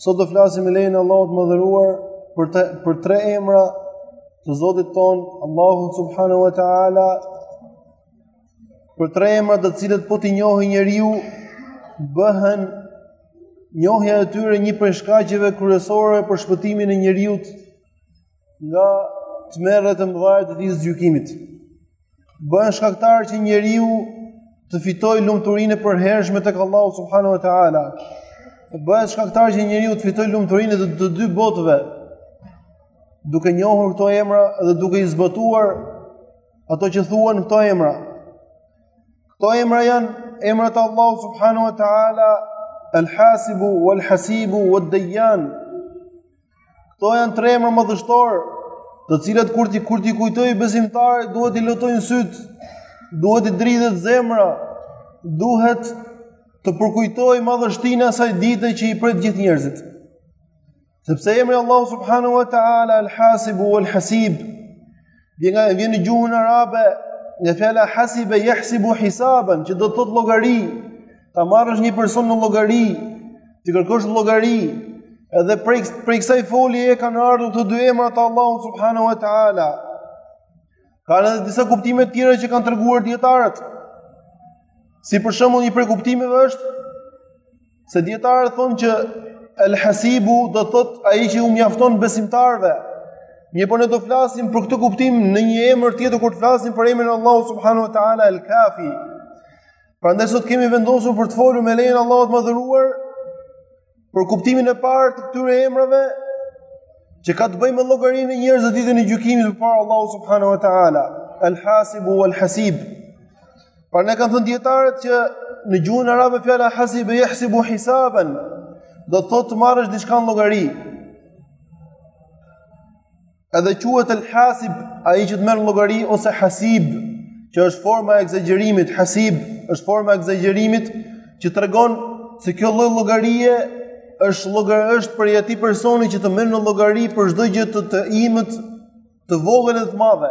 Sot do flasim me lejen e Allahut të madhëruar për, te, për tre emra të Zotit tonë, Allahu subhanahu wa ta'ala, për tre emra të cilët po t'i njohë njeriu, bëhen njohja e tyre një prej shkaqeve kryesore për shpëtimin e njeriut, nga tmerret e mëdha të ditës gjykimit. Bëhen shkaktar që njeriu të fitojë lumturinë e përhershme tek Allahu subhanahu wa taala. Bëhet shkaktar që njeriu të fitojë lumturinë e të dy botëve. Duke njohur këto emra dhe duke i zbatuar ato që thonë këto emra. Këto emra janë emrat e Allahut subhanahu wa taala, El-Hasibu wal-Hasibu wad-Dayyan. Këto janë tre emra madhështorë, të cilët kur t'i kur t'i kujtojë besimtari duhet t'i lotojnë sytë, duhet t'i dridhet zemra, duhet të përkujtojë madhështinë e asaj dite që i pret gjithë njerëzit. Sepse emri Allahu subhanahu wa taala al-Hasib wal-Hasib Vjen nga vjen në gjuhën arabe nga fjala hasibe yahsibu hisaban, që do të thotë llogari. Ta marrësh një person në llogari, t'i kërkosh llogari. Edhe prej prej kësaj folje kanë ardhur këto dy emra të Allahut subhanahu wa taala. Kanë edhe disa kuptime të tjera që kanë treguar dijetarët. Si për shembull një prej kuptimeve është Se dijetarët thonë që El Hasibu do të thotë ai që u mjafton besimtarëve. Mirëpo ne do flasim për këtë kuptim në një emër tjetër kur të flasim për emrin Allahu subhanahu wa taala El Kafi. Prandaj sot kemi vendosur për të folur me lejen e Allahut të madhëruar për kuptimin e parë të këtyre emrave që ka të bëjë me llogarinë e njerëzve ditën e gjykimit përpara Allahut subhanahu wa taala. El Hasibu wal Hasib. Prandaj kanë thënë dijetarët që në gjuhën arabe fjala hasibe yahsibu hisaban do të thotë të marrësh diçka në llogari. Edhe quhet el hasib, ai që të merr në llogari ose hasib, që është forma e ekzagjerimit, hasib është forma e ekzagjerimit që tregon se kjo lloj llogarie është llogari është prej atij personi që të merr në llogari për çdo gjë të të imët të vogël dhe të madhe.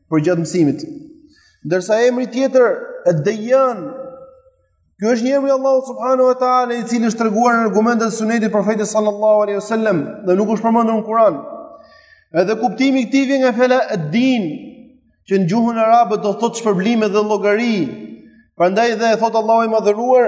përgjatë mësimit. Ndërsa emri tjetër ed-Dejjan. Ky është një emër i Allahut subhanahu wa taala i cili është treguar në argumentet e Sunetit Profetit sallallahu alaihi wasallam dhe nuk është përmendur në Kur'an. Edhe kuptimi i këtij vjen nga fjala ad-din, që në gjuhën arabe do të thotë shpërblime dhe llogari. Prandaj dhe thotë Allahu i madhëruar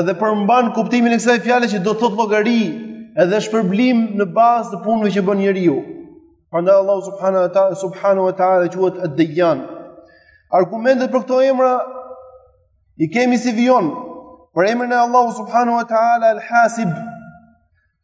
edhe përmban kuptimin e kësaj fjale që do të thotë llogari edhe shpërblim në bazë të punëve që bën njeriu. Prandaj Allahu subhanahu wa taala subhanahu wa taala quhet ad-dayyan. Argumentet për këto emra i kemi si vijon për emrin e Allahu subhanahu wa taala al-hasib.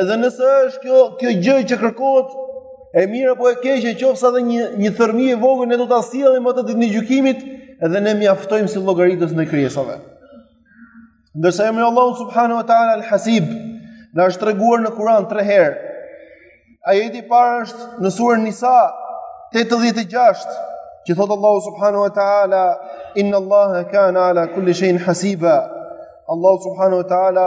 Edhe nëse është kjo kjo gjë që kërkohet e mira apo e keqe, qoftë edhe një një thërmi e vogël ne do ta sjellim atë ditën e gjykimit dhe ne mjaftojmë si llogaritës të krijesave. Ndërsa emri Allahu subhanahu wa taala al-Hasib na është treguar në Kur'an 3 herë. Ajeti i parë është në surën Nisa 86 që thot Allahu subhanahu wa taala inna Allaha kana ala kulli shay'in hasiba. Allahu subhanahu wa taala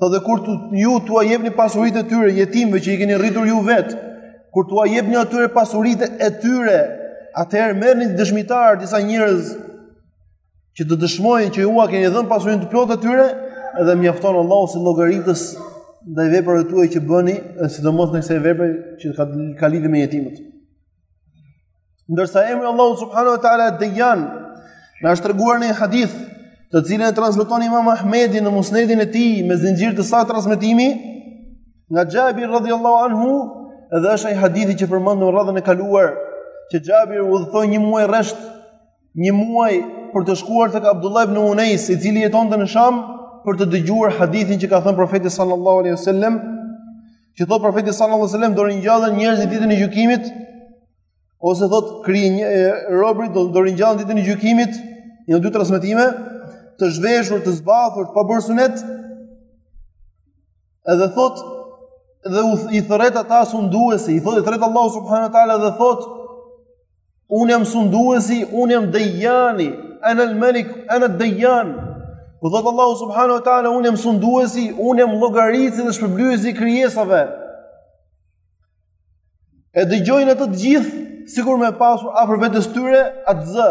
Po dhe kur ju t'ua jepni pasuritë e tyre jetimëve që i keni rritur ju vet, kur t'ua jepni atyre pasuritë e tyre, atëherë merrni dëshmitar disa njerëz që të dëshmojnë që ju ua keni dhënë pasurinë të plotë atyre dhe mjafton Allahu si llogaritës ndaj veprave tuaja që bëni, sidomos ndaj kësaj vepre që ka ka lidhje me jetimët. Ndërsa emri Allahu subhanahu wa taala Dayyan na është treguar në një hadith, të cilin e transmeton Imam Ahmedi në Musnedin e tij me zinxhir të saktë transmetimi nga Jabir radhiyallahu anhu, edhe është ai hadithi që përmendëm në radhën e kaluar, që Jabiri udhëtoi një muaj rresht, një muaj për të shkuar tek Abdullah ibn Unais, i cili jetonte në Sham, për të dëgjuar hadithin që ka thënë profeti sallallahu alaihi wasallam Që thot profeti sallallahu alajhi wasallam do ringjallen njerëzit në ditën e gjykimit ose thot kri një robri do do ringjallen ditën e gjykimit janë dy transmetime të zhveshur, të zbathur, të pabërë synet. Edhe thot dhe i thrret ata sunduesi, i thot i thrret Allahu subhanahu wa taala dhe thot Unë jam sunduesi, unë jam dejani, ana al malik, ana ad dejan. Ku thot Allahu subhanahu wa ta'ala, unë jam sunduesi, unë jam llogaritsi dhe shpërblyesi i krijesave. E dëgjojnë atë të gjithë, sikur me e pasur afër vetes tyre, atë zë.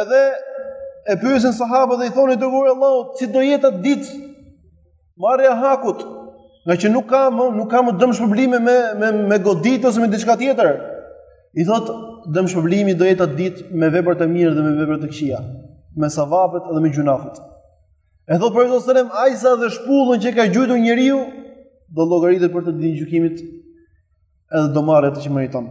Edhe e pyesin sahabët dhe i thonë dërguar i Allahut, si do jetë atë ditë marrja e hakut, ngaqë nuk ka më, nuk ka më dëmshpërblime me me me godit ose me diçka tjetër. I thotë dëmshpërblimi do jetë atë ditë me vepra të mira dhe me vepra të këqija, me savapet dhe me gjunahet. E thotë profeti alejhi selam, saqë edhe shpullën që ka gjuajtur njeriu do llogaritet për të ditën e gjykimit edhe do marrë atë që meriton.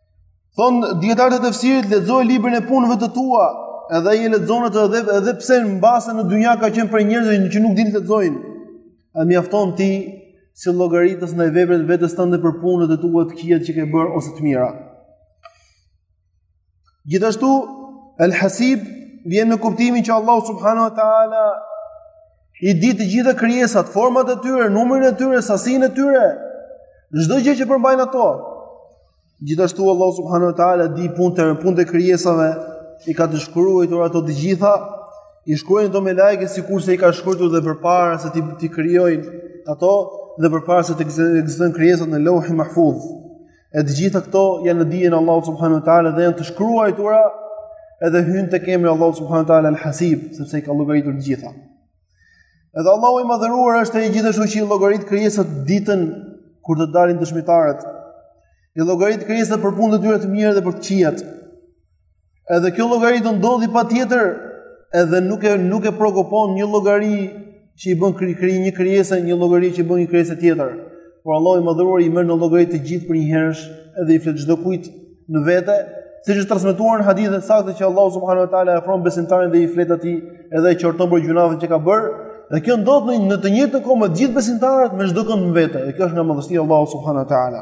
Thonë dijetarët e tefsirit lexoje librin e punëve të tua, edhe ai e lexon atë edhe edhe pse mbase në dynja ka qenë prej njerëzve që nuk dinë të lexojnë. Dhe mjafton ti si llogaritës ndaj veprës vetes tënde për punët e tua të këqija që ke bërë ose të mira? Gjithashtu El Hasib vjen në kuptimin që Allah subhanahu wa taala I di të gjitha krijesat, format e tyre, numrin e tyre, sasinë e tyre. Çdo gjë që përmbajnë ato. Gjithashtu Allah subhanahu wa taala di punët e punët e krijesave, i ka të shkruar ato të gjitha, i shkruajnë ato melaiket sikurse i ka shkruar dhe përpara se t'i t'i krijojë ato dhe përpara se të ekzistojnë krijesat në Lauhi Mahfuz. E të gjitha këto janë në dijen e Allahut subhanahu wa taala dhe janë të shkruajtura edhe hyn tek emri i Allahut subhanahu wa taala al-Hasib, sepse i ka llogaritur të gjitha. Edhe Allahu i madhëruar është ai gjithashtu që i llogarit krijesat ditën kur të dalin dëshmitarët. I llogarit krijesat për punët e tyre të mira dhe për të këqijat. Edhe kjo llogari do ndodhi patjetër, edhe nuk e nuk e preokupon një llogari që i bën kri, kri një krijesë, një llogari që i bën një krijesë tjetër. Por Allahu i Madhëruar i merr në llogari të gjithë përnjëherësh, edhe i flet çdokujt në vete, siç është transmetuar në hadithe të sakta që Allahu subhanahu wa taala e afron besimtarin dhe i flet atij edhe e qorton për gjynahet që ka bërë. Dhe kjo ndodh në në të njëjtën kohë me gjithë besimtarët me çdokënd në vete. Dhe kjo është nga madhështia e Allahut subhanahu wa taala.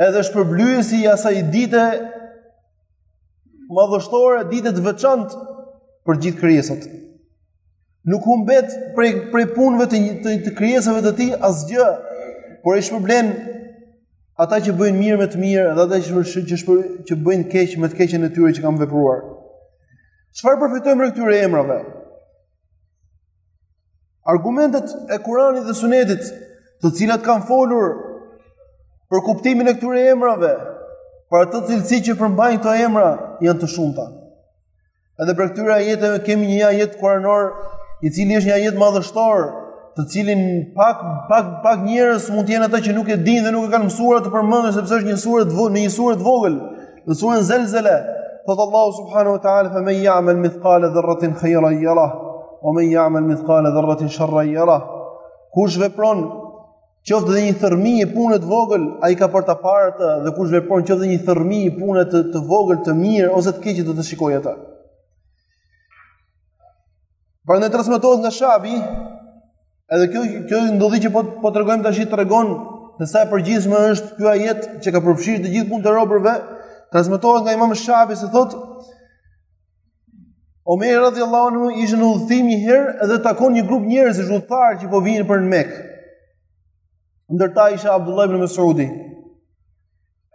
edhe shpërblyesi i asaj dite madhështore, dite të veçantë për gjithë krijesat. Nuk humbet prej, prej punëve të, të, të krijesave të tij asgjë, por i shpërblen ata që bëjnë mirë me të mirë dhe ata që që, shpër, që bëjnë keq me të keqen e tyre që kanë vepruar. Çfarë përfitojmë prej këtyre emrave? Argumentet e Kuranit dhe Sunetit, të cilat kanë folur për kuptimin e këtyre emrave, për ato cilësi që përmbajnë këto emra, janë të shumta. Edhe prej këtyre ajeteve kemi një ajet kuranor, i cili është një ajet madhështor, të cilin pak pak pak njerëz mund të jenë ata që nuk e dinë dhe nuk e kanë mësuar atë përmendësh sepse është në një sure të vogël, një sure të vogël. Në suren Zelzele, thotë Allahu subhanahu wa taala fa man ya'mal mithqala dharratin khayran yara wa man ya'mal mithqala dharratin sharran yara. Kush vepron qoftë dhe një thërrmijë pune të vogël, ai ka për ta parë atë dhe kush vepron qoftë dhe një thërrmijë pune të, të vogël të mirë ose të keqe do ta shikojë atë. Prandaj transmetohet nga Shabi, edhe kjo kjo ndodhi që po po tregojmë tashi tregon se sa i përgjithshëm është ky ajet që ka përfshirë të gjithë punët e robërve, transmetohet nga Imam Shabi se thotë Omer radhiyallahu anhu ishte në udhëtim një herë dhe takon një grup njerëzish udhëtarë që po vinin për në Mekë. Ndër ta ishte Abdullah ibn Mas'udi.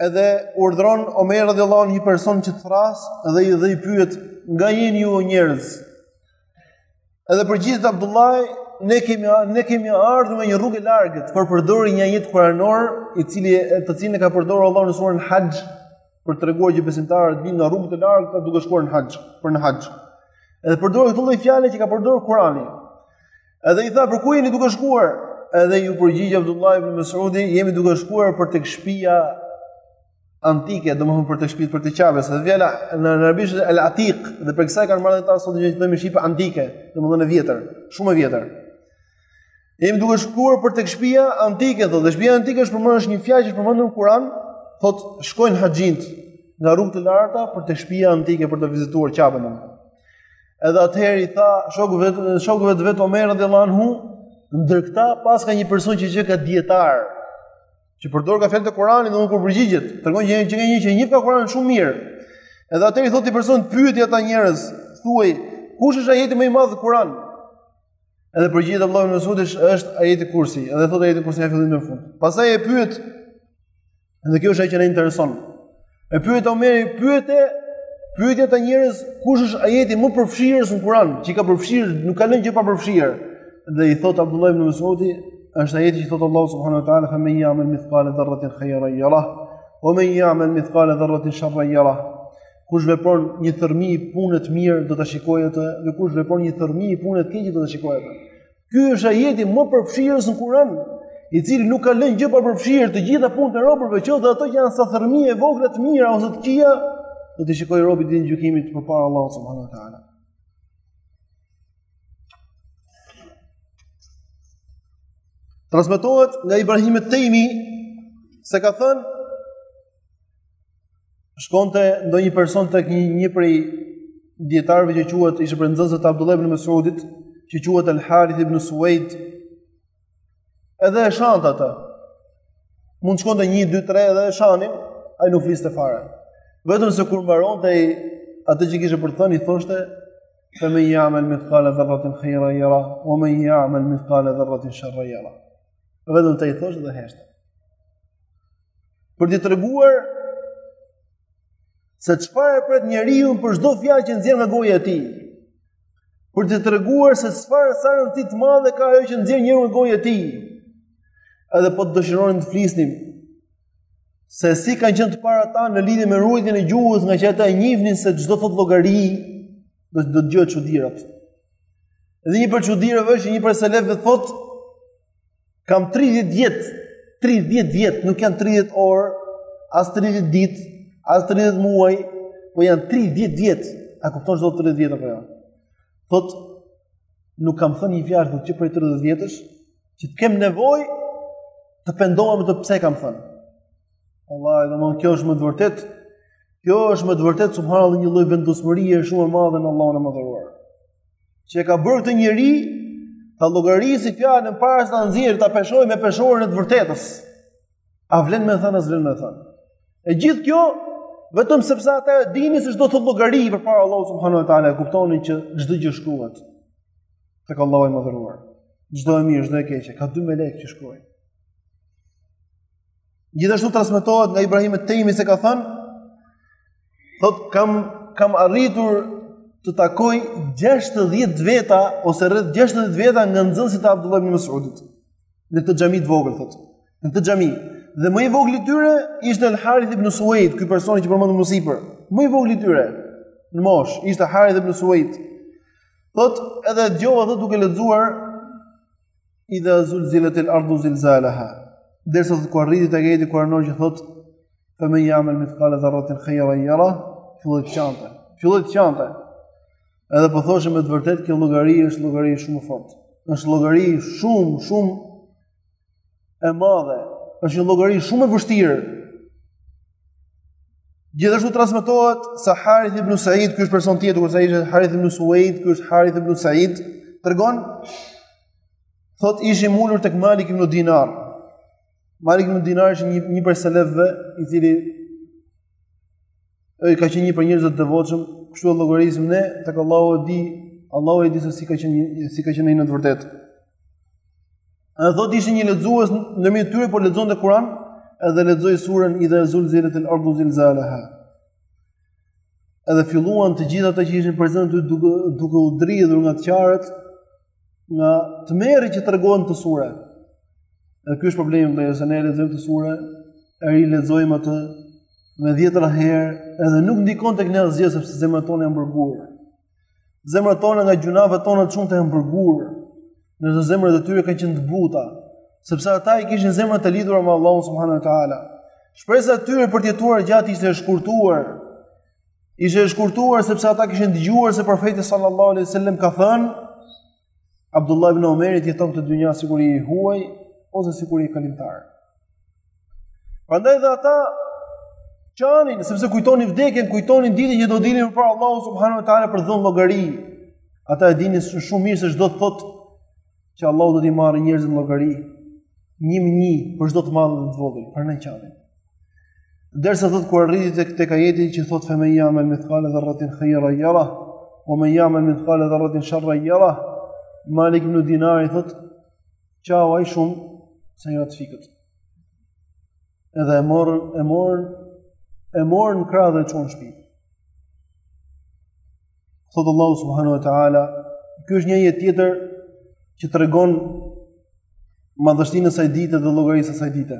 edhe urdhron Omer radhiyallahu anhu një person që t'i thërrasë edhe i dhe i pyet nga jeni ju njerëz. Edhe përgjigjet Abdullahi ne kemi ne kemi ardhur nga një rrugë e largët, por përdori një ajet kuranor i cili të cilin e ka përdorur Allahu në suren Haxh për të treguar që besimtarët vijnë nga rrugë të largëta duke shkuar në haxh për në haxh. Edhe përdori këtë lloj fjale që ka përdorur Kurani. Edhe i tha, për ku jeni duke shkuar? Edhe iu përgjigj Abdullah ibn Mesudi, jemi duke shkuar për tek shtëpia antike, domethënë për te shtëpia, për te Qabja. Se fjala në arabisht el atiq, dhe prej kësaj kanë marrë ata sot që themi shqip antike, domethënë e vjetër, shumë e vjetër. Jemi duke shkuar për tek shtëpia antike, thotë, dhe shtëpia antike është përmendur është një fjalë që është përmendur në Kur'an, thotë shkojnë haxhinjtë nga rrugë të largëta për tek shtëpia antike për të vizituar Qaben. Edhe atëherë i tha shokëve, shokëve të vet Omer radhiyallahu anhu, ndër këta paska një person që qenka dijetar, që përdorka fjalë të Kuranit dhe na u përgjigjet. Tregon që një njeri që njihka Kuranin shumë mirë. Edhe atëherë i thotë një personi pyeti ata njerëz, thuaj, kush është ajeti më i madh i Kuranit? Edhe përgjigjet Abdullah ibn Mesudi është ajeti Kursi, edhe thotë ajetin Kursi nga fillimi në fund. Pastaj e pyet Dhe kjo është ajo që na intereson. E pyet Omeri, pyete pyeti ata njerëz, kush është ajeti më përfshirës në Kur'an, që ka përfshirë, nuk ka lënë gjë pa përfshirë. Dhe i thotë Abdullah ibn Mas'udi, është ajeti që thotë Allahu subhanahu wa taala, "Fa men ya'mal mithqala dharratin khayran yarah, wa man ya'mal mithqala dharratin sharran yarah." Kush vepron një thërmi punë të mirë do ta shikojë atë, dhe kush vepron një thërmi punë të keqe do ta shikojë atë. Ky është ajeti më përfshirës në Kur'an, i cili nuk ka lënë gjë pa përfshirë të gjitha punët e robërve, qoftë ato që janë sa thërrmi e vogla të mira ose të këqija, do t'i shikojë robi ditën e gjykimit përpara Allahut subhanehu ue teala. Transmetohet nga Ibrahim et-Tejmi se ka thënë shkonte ndonjë person tek një një prej dijetarëve që quhet ishte prej nxënësve të Abdullah ibn Mesudit, që quhet Al Harith ibn Suwaid. Edhe e shante atë. Mund shkonte 1 2 3 edhe e shanin, ai nuk fliste fare. Vetëm se kur mbaronte ai atë që kishte për të thënë i thoshte fa men ya'mal mithqala dharratin khayra yara wa man ya'mal mithqala dharratin sharra yara. Vetëm këtë i thoshte dhe heshtte. për të treguar se çfarë e pret njeriun për çdo fjalë që nxjerr nga goja e tij. Për të treguar se çfarë sa rëndësi të madhe ka ajo që nxjerr njeriu nga goja e tij. Edhe po të dëshironin të flisnim se si kanë qenë të parët tanë në lidhje me ruajtjen e gjuhës, ngaqë ata e njihnin se çdo thot llogari do të dëgjonim çudira. Dhe një prej çudirave është një prej selefëve thotë Kam 30 vjet, 30 vjet, nuk janë 30 orë, as 30 ditë, as 30 muaj, po janë 30 vjet. A kupton ç'do 30 vjet apo jo? Ja? Thot nuk kam thënë një fjalë thotë që prej 30 vjetësh që të kem nevojë të pendohem pse kam thënë. Allah, edhe më kjo është me të vërtet. Kjo është me të vërtet subhanallahu një lloj vendosmërie shumë e madhe në Allahun e Madhëruar. që e ka bërë këtë njeri ta llogarisi fjalën para se ta nxjerr ta peshojë me peshorën e të vërtetës. A vlen me thënë a s'vlen me thënë. E gjithë kjo vetëm sepse ata e dinin se do të japin llogari përpara Allahut subhanuhu te ala e kuptonin që çdo gjë shkruhet tek Allahu i madhëruar. Çdo e mirë, çdo e keqe, ka dy melekë që shkruajnë. Gjithashtu transmetohet nga Ibrahim et-Tejmi se ka thënë, thot kam kam arritur të takoj 60 veta ose rreth 60 veta nga nxënësit e Abdullah ibn Mas'udit në këtë xhami të vogël thot. Në këtë xhami dhe më i vogli i tyre ishte El Harith ibn Suwaid, ky personi që përmendëm më sipër. Më i vogli i tyre në mosh ishte Harith ibn Suwaid. Thot e dëgjova thot duke lexuar Idha zulzilat al ardu zilzalaha. Derisa kur arriti tek ajeti kuranor që thotë fa men ya'mal mithqala dharratin khayran yara, filloi të qante. Filloi të qante. Edhe po thoshim me të vërtetë kjo llogari është llogari shumë e fortë. Është llogari shumë, shumë e madhe. Është një llogari shumë e vështirë. Gjithashtu transmetohet se Harith ibn Sa'id, ky është person tjetër, kurse ai ishte Harith ibn Suwaid, ky është Harith ibn Sa'id, tregon thot ishim ulur tek Malik ibn Dinar. Malik ibn Dinar ishte një një prej selefëve, i cili ai ka qenë një prej njerëzve të devotshëm, kështu e llogarisim ne, tek Allahu e di, Allahu e di se si ka qenë si ka qenë ai në të vërtetë. Edhe thotë ishte një lexues në mes tyre po lexonte Kur'an, edhe lexoi surën Idha zulzilat al-ardu zilzalaha. Edhe filluan të gjithë ata që ishin prezentë duke duke u dridhur nga të qarët, nga tmerri që tregohet në atë sure. Edhe ky është problemi me se ne lexojmë atë sure, e rilexojmë atë me dhjetëra herë, edhe nuk ndikon tek ne asgjë sepse zemrat tona janë bërë gurë. Zemrat tona nga gjunafet tona të shumta janë bërë gur, ndërsa zemrat e tyre kanë qenë të buta, sepse ata i kishin zemrat e lidhura me Allahun subhanuhu teala. Shpresa e tyre për të jetuar gjatë ishte e shkurtuar. Ishte e shkurtuar sepse ata kishin dëgjuar se profeti sallallahu alaihi wasallam ka thënë Abdullah ibn Omerit jeto në këtë dynja sikur i huaj, ose sikur i kalimtar. Prandaj dhe ata qanin, sepse kujtonin vdekjen, kujtonin ditën që do dilnin përpara Allahu subhanahu wa taala për dhënë llogari. Ata e dinin shumë mirë se ç'do të thotë që Allahu do t'i marrë njerëzit në llogari një më një për çdo të madhe dhe të vogël, prandaj qanin. Dersa thot kur arriti tek tek ajeti që thot femen ya'mal mithqala dharratin khayra yara wa man ya'mal mithqala dharratin sharra yara Malik ibn Dinari thot qau ai shumë sa i ra të fikët. Edhe e morën e morën e morën në krah dhe e çuan në shtëpi. Thot Allahu subhanahu wa taala, ky është një ajet tjetër që tregon madhështinë e asaj dite dhe llogarisë së asaj dite.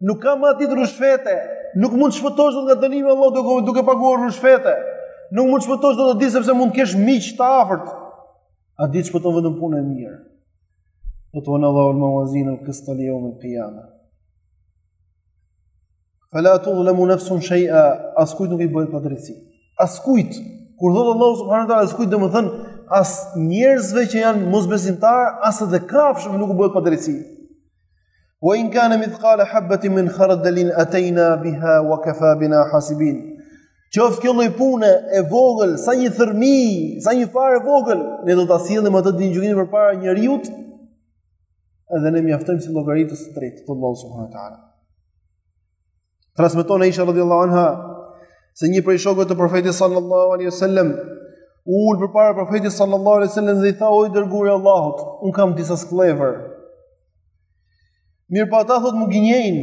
Nuk ka atë ditë rushfete. Nuk mund të shpëtosh nga dënimi i Allahut duke duke paguar rushfete. Nuk mund të shpëtosh dot atë ditë sepse mund të kesh miq të afërt. Atë ditë të shpëton vetëm puna e mirë. Do të vërë Allahu al-mawazin al-qistal yawm al-qiyamah. Fala tudhlamu nafsun shay'a, askujt nuk i bëhet padrejtësi. Askujt, kur thotë Allahu subhanahu wa taala askujt, domethën as njerëzve që janë mosbesimtarë, as edhe kafshëve nuk u bëhet padrejtësi. Wa in kana mithqala habatin min khardalin atayna biha wa kafa bina hasibin. Qoftë kjo lloj pune e vogël, sa një thërrmijë, sa një farë e vogël, ne do ta sjellim atë ditën e gjykimit përpara njeriut. Edhe ne mjaftojmë si llogaritës të drejtë thotë Allahu subhanahu wa taala. Transmeton Aisha radhiyallahu anha se një prej shokëve të profetit sallallahu alaihi wasallam u ul përpara profetit sallallahu alaihi wasallam dhe i tha o i dërguar i Allahut, un kam disa skllevër. Mirëpo po ata thot më gënjejn,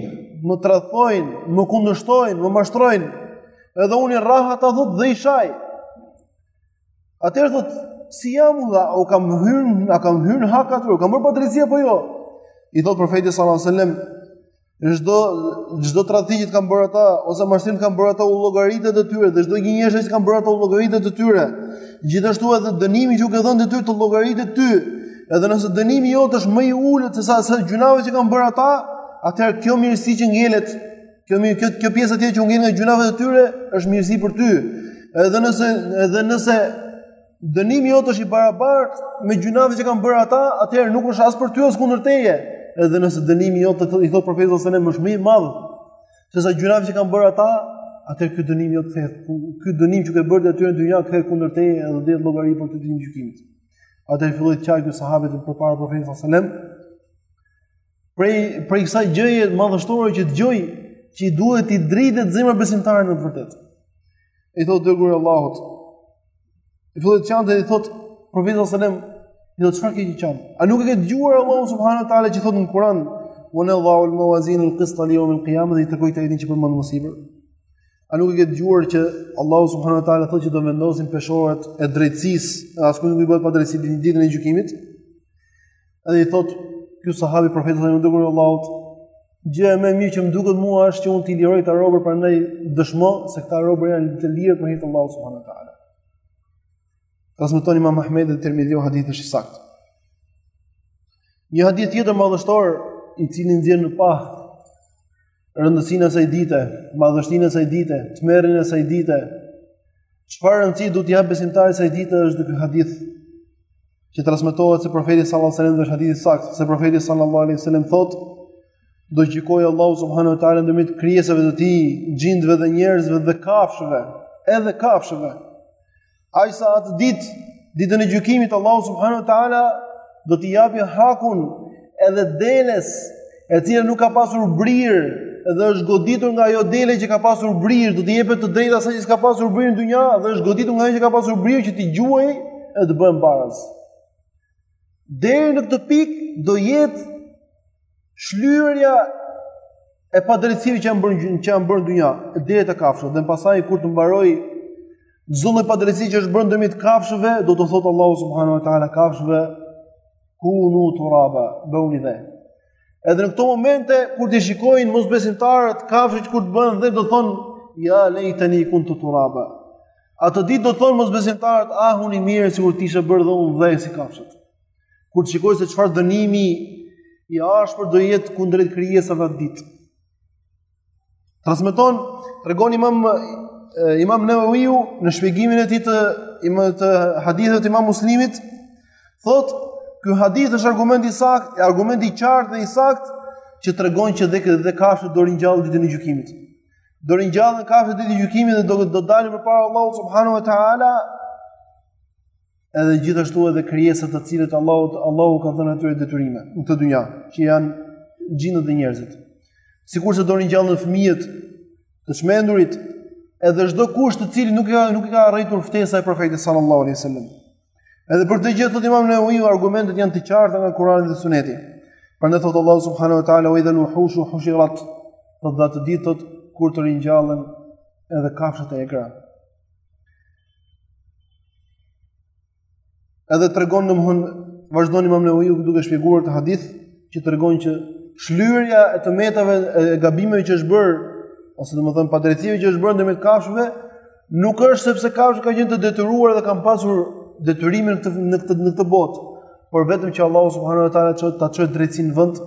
më tradhtojn, më kundërshtojn, më mashtrojn. Edhe un i rrah ata thot dhe i shaj. Atëherë thot si jam unë dhe a u kam hyrë, a u kam hyrë në hak atyre, u kam bërë padrejtësi apo jo? I thot profeti sallallahu alajhi wasallam, çdo çdo tradhti që kanë bërë ata ose mashtrim që kanë bërë ata u llogaritet atyre dhe çdo gënjeshtër që kanë bërë ata u llogaritet atyre. Gjithashtu edhe dënimi që u ke dhënë ti atyre të llogaritet ty. Edhe nëse dënimi jot është më i ulët se sa sa gjunahet që kanë bërë ata, atëherë kjo mirësi që ngelet, kjo mirë kjo, kjo pjesa tjetër që u ngel nga gjunahet e tyre është mirësi për ty. Edhe nëse edhe nëse dënimi jot është i barabartë me gjunahet që kanë bërë ata, atëherë nuk është as për ty as kundër teje. Edhe nëse dënimi jot thot, i thotë profeti sallallahu alajhi wasallam është më i madh se sa gjunahet që kanë bërë ata, atëherë ky dënim jot kthehet. Ky dënim që ke bërë ti atyre në dynja kthehet kundër teje edhe do japësh llogari për të ditën e gjykimit. Atëherë filloi të qajë sahabi përpara profetit sallallahu alajhi wasallam. prej prej kësaj gjëje madhështore që dëgjoj që duhet t'i dridhet zemra besimtarit në të vërtetë. I thotë i dërguar i Allahut. Filloi të qante i thotë profeti sallallahu alajhi wasallam, "Ti do të çfarë ke qenë? A nuk e ke dëgjuar Allahu subhanahu wa taala që thotë në Kur'an, "Wa nadha'u al-mawazin al-qist li yawm al-qiyamah" dhe i lexoi këtë ajetin që përmendëm më sipër? A nuk e ke dëgjuar që Allahu subhanahu wa taala thotë që do vendosin peshoret e drejtësisë, askush nuk i bëhet padrejtësi ditën e gjykimit? Edhe i thotë ky sahabi profetit sallallahu alaihi wasallam Allahut Gjëja më e mirë që më duket mua është që unë t'i liroj këta robër prandaj dëshmo se këta robër janë të lirë për hir të Allahut subhanuhu teala. Transmeton Imam Ahmed dhe Tirmidhiu hadithi është i saktë. Një hadith tjetër madhështor i cili nxjerr në pah rëndësinë e asaj dite, madhështinë e asaj dite, tmerrin e asaj dite. Çfarë rëndësi duhet t'i japë besimtari asaj dite është ky hadith që transmetohet se profeti sallallahu alajhi wasallam dhe është hadith i saktë se profeti sallallahu alajhi wasallam thotë do gjykojë Allahu subhanahu wa taala ndërmjet krijesave të tij, xhindëve dhe njerëzve dhe kafshëve, edhe kafshëve. Aq sa atë ditë, ditën e gjykimit Allahu subhanahu wa taala do t'i japë hakun edhe deles, e cila nuk ka pasur brir dhe është goditur nga ajo dele që ka pasur brir, do t'i jepet e drejta asaj që s'ka pasur brir në dynja dhe është goditur nga ajo që ka pasur brir që t'i gjuajë e të bëhen baraz. Deri në këtë pikë do jetë shlyerja e padrejtësive që janë bërë që janë bërë në dynja deri te kafshët dhe pastaj kur të mbarojë çdo lloj padrejtësi që është bërë ndërmjet kafshëve, do t'u thotë Allahu subhanahu wa taala kafshëve kunu turaba, bëhuni dhe. Edhe në këto momente kur t'i shikojnë mosbesimtarët, kafshët kur të bëhen dhe do thonë ja lejtani kuntu turaba. Atë ditë do thonë mosbesimtarët, ah unë i mjeri sikur të isha bërë dhe unë dhe si kafshët. Kur të shikojnë se çfarë dënimi i ashpër do jetë kundrejt krijesave atë ditë. Transmeton, tregon Imam Imam Nawawi në shpjegimin e tij të imam të haditheve të Imam Muslimit, thotë, ky hadith është argument i saktë, argument i qartë dhe i saktë që tregon që dhe dhe kafshët do ringjallen ditën e gjykimit. Do ringjallen kafshët ditën e gjykimit dhe do do dalin përpara Allahut subhanahu wa taala edhe gjithashtu edhe krijesat të cilët Allahu Allahu u ka dhënë atyre detyrime në këtë dynja, që janë xhinët dhe njerëzit. Sikurse do ringjallen fëmijët, të çmendurit, edhe çdokush të cilit nuk ka nuk i ka arritur ftesa e profetit sallallahu alaihi wasallam. Edhe për këtë gjë thotë Imam Nawawi, argumentet janë të qarta nga Kurani dhe Suneti. Prandaj thotë Allahu subhanahu wa taala, "Wa idhal wuhushu hushirat", atë ditë kur të ringjallen edhe kafshët e egra. Edhe tregon domethënë, vazhdon imam Neveviu duke shpjeguar këtë hadith, që tregon që shlyrja e të metave e gabimeve që është bërë, ose domethënë padrejtësive që është bërë ndërmjet kafshëve, nuk është sepse kafshët kanë qenë të detyruar dhe kanë pasur detyrimin në këtë, në këtë, në këtë botë, por vetëm që Allahu subhanahu wa taala që ta çojë drejtësinë në vend,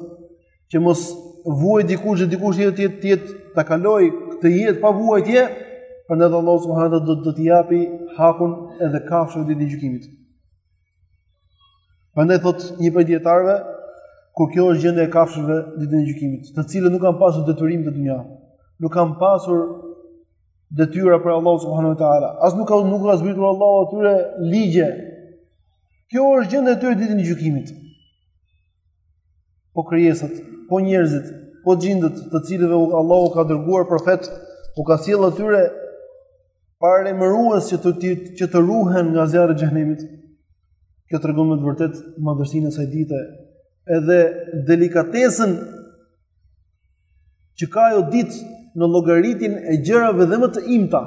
që mos vuajë dikush dhe dikush tjetër të jetë të jetë ta kalojë këtë jetë pa vuajtje, prandaj Allahu subhanahu wa do do t'i japi hakun edhe kafshëve ditën e gjykimit. Prandaj thot një prej dijetarëve, kur kjo është gjendja e kafshëve ditën e gjykimit, të cilët nuk kanë pasur detyrim në dynja, nuk kanë pasur detyra për Allahu subhanahu wa taala, as nuk ka nuk ka zbritur Allahu atyre ligje. Kjo është gjendja e tyre ditën e gjykimit. po krijesat, po njerëzit, po xhindët, të cilëve Allahu ka dërguar profet, u ka sjellë atyre paralajmërues që të që të ruhen nga zjarri i xhehenemit. Kjo tregon me të vërtet madhështinë e asaj dite, edhe delikatesën që ka ajo ditë në llogaritjen e gjërave dhe më të imta.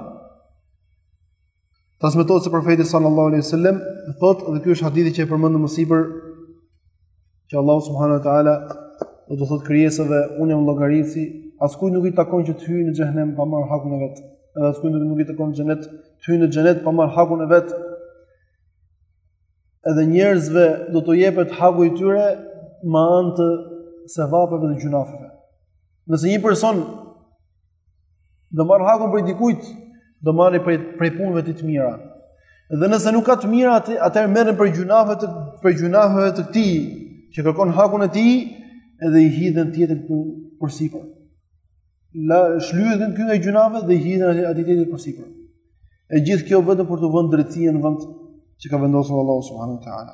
Transmetohet se profeti sallallahu alaihi wasallam thot dhe ky është hadithi që e përmendëm më sipër që Allah subhanahu wa taala do t'u thotë krijesave unë jam llogaritësi, askujt nuk i takon që të hyjë në xhehenem pa marrë hakun e vet. Edhe askujt nuk i takon xhenet të hyjë në xhenet pa marrë hakun e vet. Edhe njerëzve do t'u jepet haku i tyre me anë të sevapeve dhe gjynaheve. Nëse një person Do marrë hakun prej dikujt, do marrë prej prej punëve të tij të mira. Dhe nëse nuk ka të mira, atëherë merren prej gjynaheve prej gjynaheve të këtij, që kërkon hakun e tij, edhe i hidhen tjetrit për përsipër. La shlyhet ky nga gjynahet dhe i hidhen atij tjetrit përsipër. E gjithë kjo vetëm për të vënë drejtësinë në vend që ka vendosur Allahu subhanahu wa taala.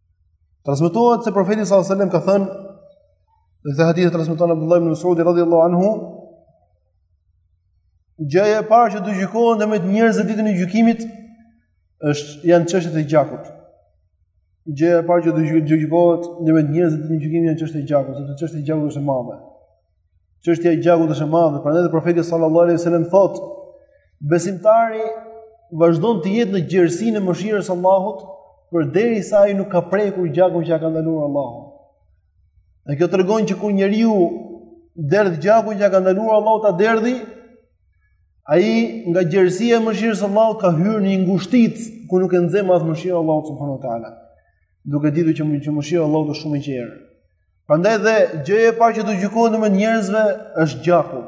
Transmetohet se profeti sallallahu alajhi wasallam ka thënë dhe këtë hadith e transmeton Abdullah ibn Mas'ud radhiyallahu anhu Gjëja e parë që do gjykohen për të njerëzit ditën e gjykimit është janë çështjet e gjakut. Gjëja e parë që do gjykohet për të njerëzit ditën e gjykimit janë çështjet e gjakut, sepse çështja e gjakut është e madhe. Çështja e gjakut është e madhe, prandaj dhe profeti sallallahu alejhi ue sellem thotë: Besimtari vazhdon të jetë në gjerësinë e mëshirës së Allahut përderisa ai nuk ka prekur gjakun që e ka ndaluar Allahu. Dhe kjo tregon që kur njeriu derdh gjakun që e ka ndaluar Allahu ta derdhi, ai nga gjerësia e mëshirës së Allahut ka hyrë në një ngushticë ku nuk e nxen as mëshira e Allahut subhanehu ue teala. Duke ditur që mëshira e Allahut është shumë e gjerë. Prandaj dhe gjëja e parë që do gjykohet ndërmjet njerëzve është gjaku.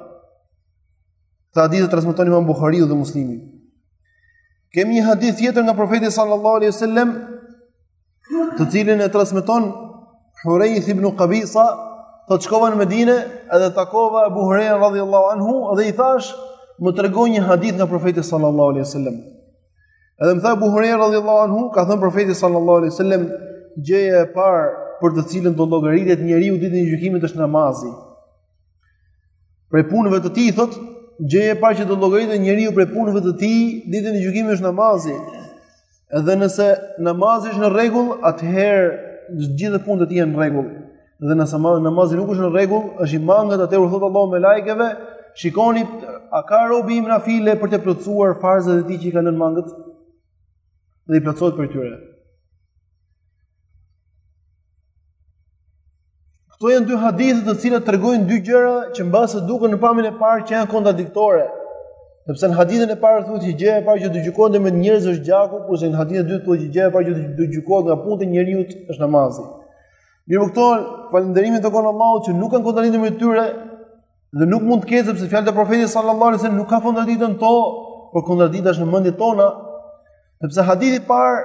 Këtë hadith e transmeton Imam Buhariu dhe Muslimi. Kemi një hadith tjetër nga profeti sallallahu alaihi wasallam, të cilin e transmeton Hurayth ibn Qabisa, thotë shkova në Medinë edhe takova Abu Hurairën radhiyallahu anhu dhe i thash, "Më trego një hadith nga profeti sallallahu alaihi wasallam." Edhe më tha Abu Huraira radhiyallahu anhu, ka thënë profeti sallallahu alaihi wasallam, gjëja e parë për të cilën do llogaritet njeriu ditën e gjykimit është namazi. Prej punëve të tij thotë, gjëja e parë që do llogaritet njeriu prej punëve të tij ditën e gjykimit është namazi. Edhe nëse namazi është në rregull, atëherë gjithë punët e tij janë në rregull. Dhe nëse namazi nuk është në rregull, është i mangët atëherë thot Allahu melajkeve, shikoni a ka robi im nafile për të plotësuar farzat e tij që i kanë lënë mangët dhe i plotësohet për tyre. Këto janë dy hadithe të cilat tregojnë dy gjëra që mbase duken në pamjen e parë që janë kontradiktore. Sepse në hadithin e parë thotë që gjëja e parë që do gjykohet mes njerëzve është gjaku, kurse në hadithin e dytë thotë që gjëja e parë që do gjykohet nga punët e njeriu është namazi. Mirëpo këto falënderimi i takon Allahut që nuk kanë kontradiktë ndërmjet tyre dhe nuk mund të ketë sepse fjalët e profetit sallallahu alajhi wasallam nuk ka kontradiktë në to, por kontradikta është në mendjet tona. Sepse hadithi i parë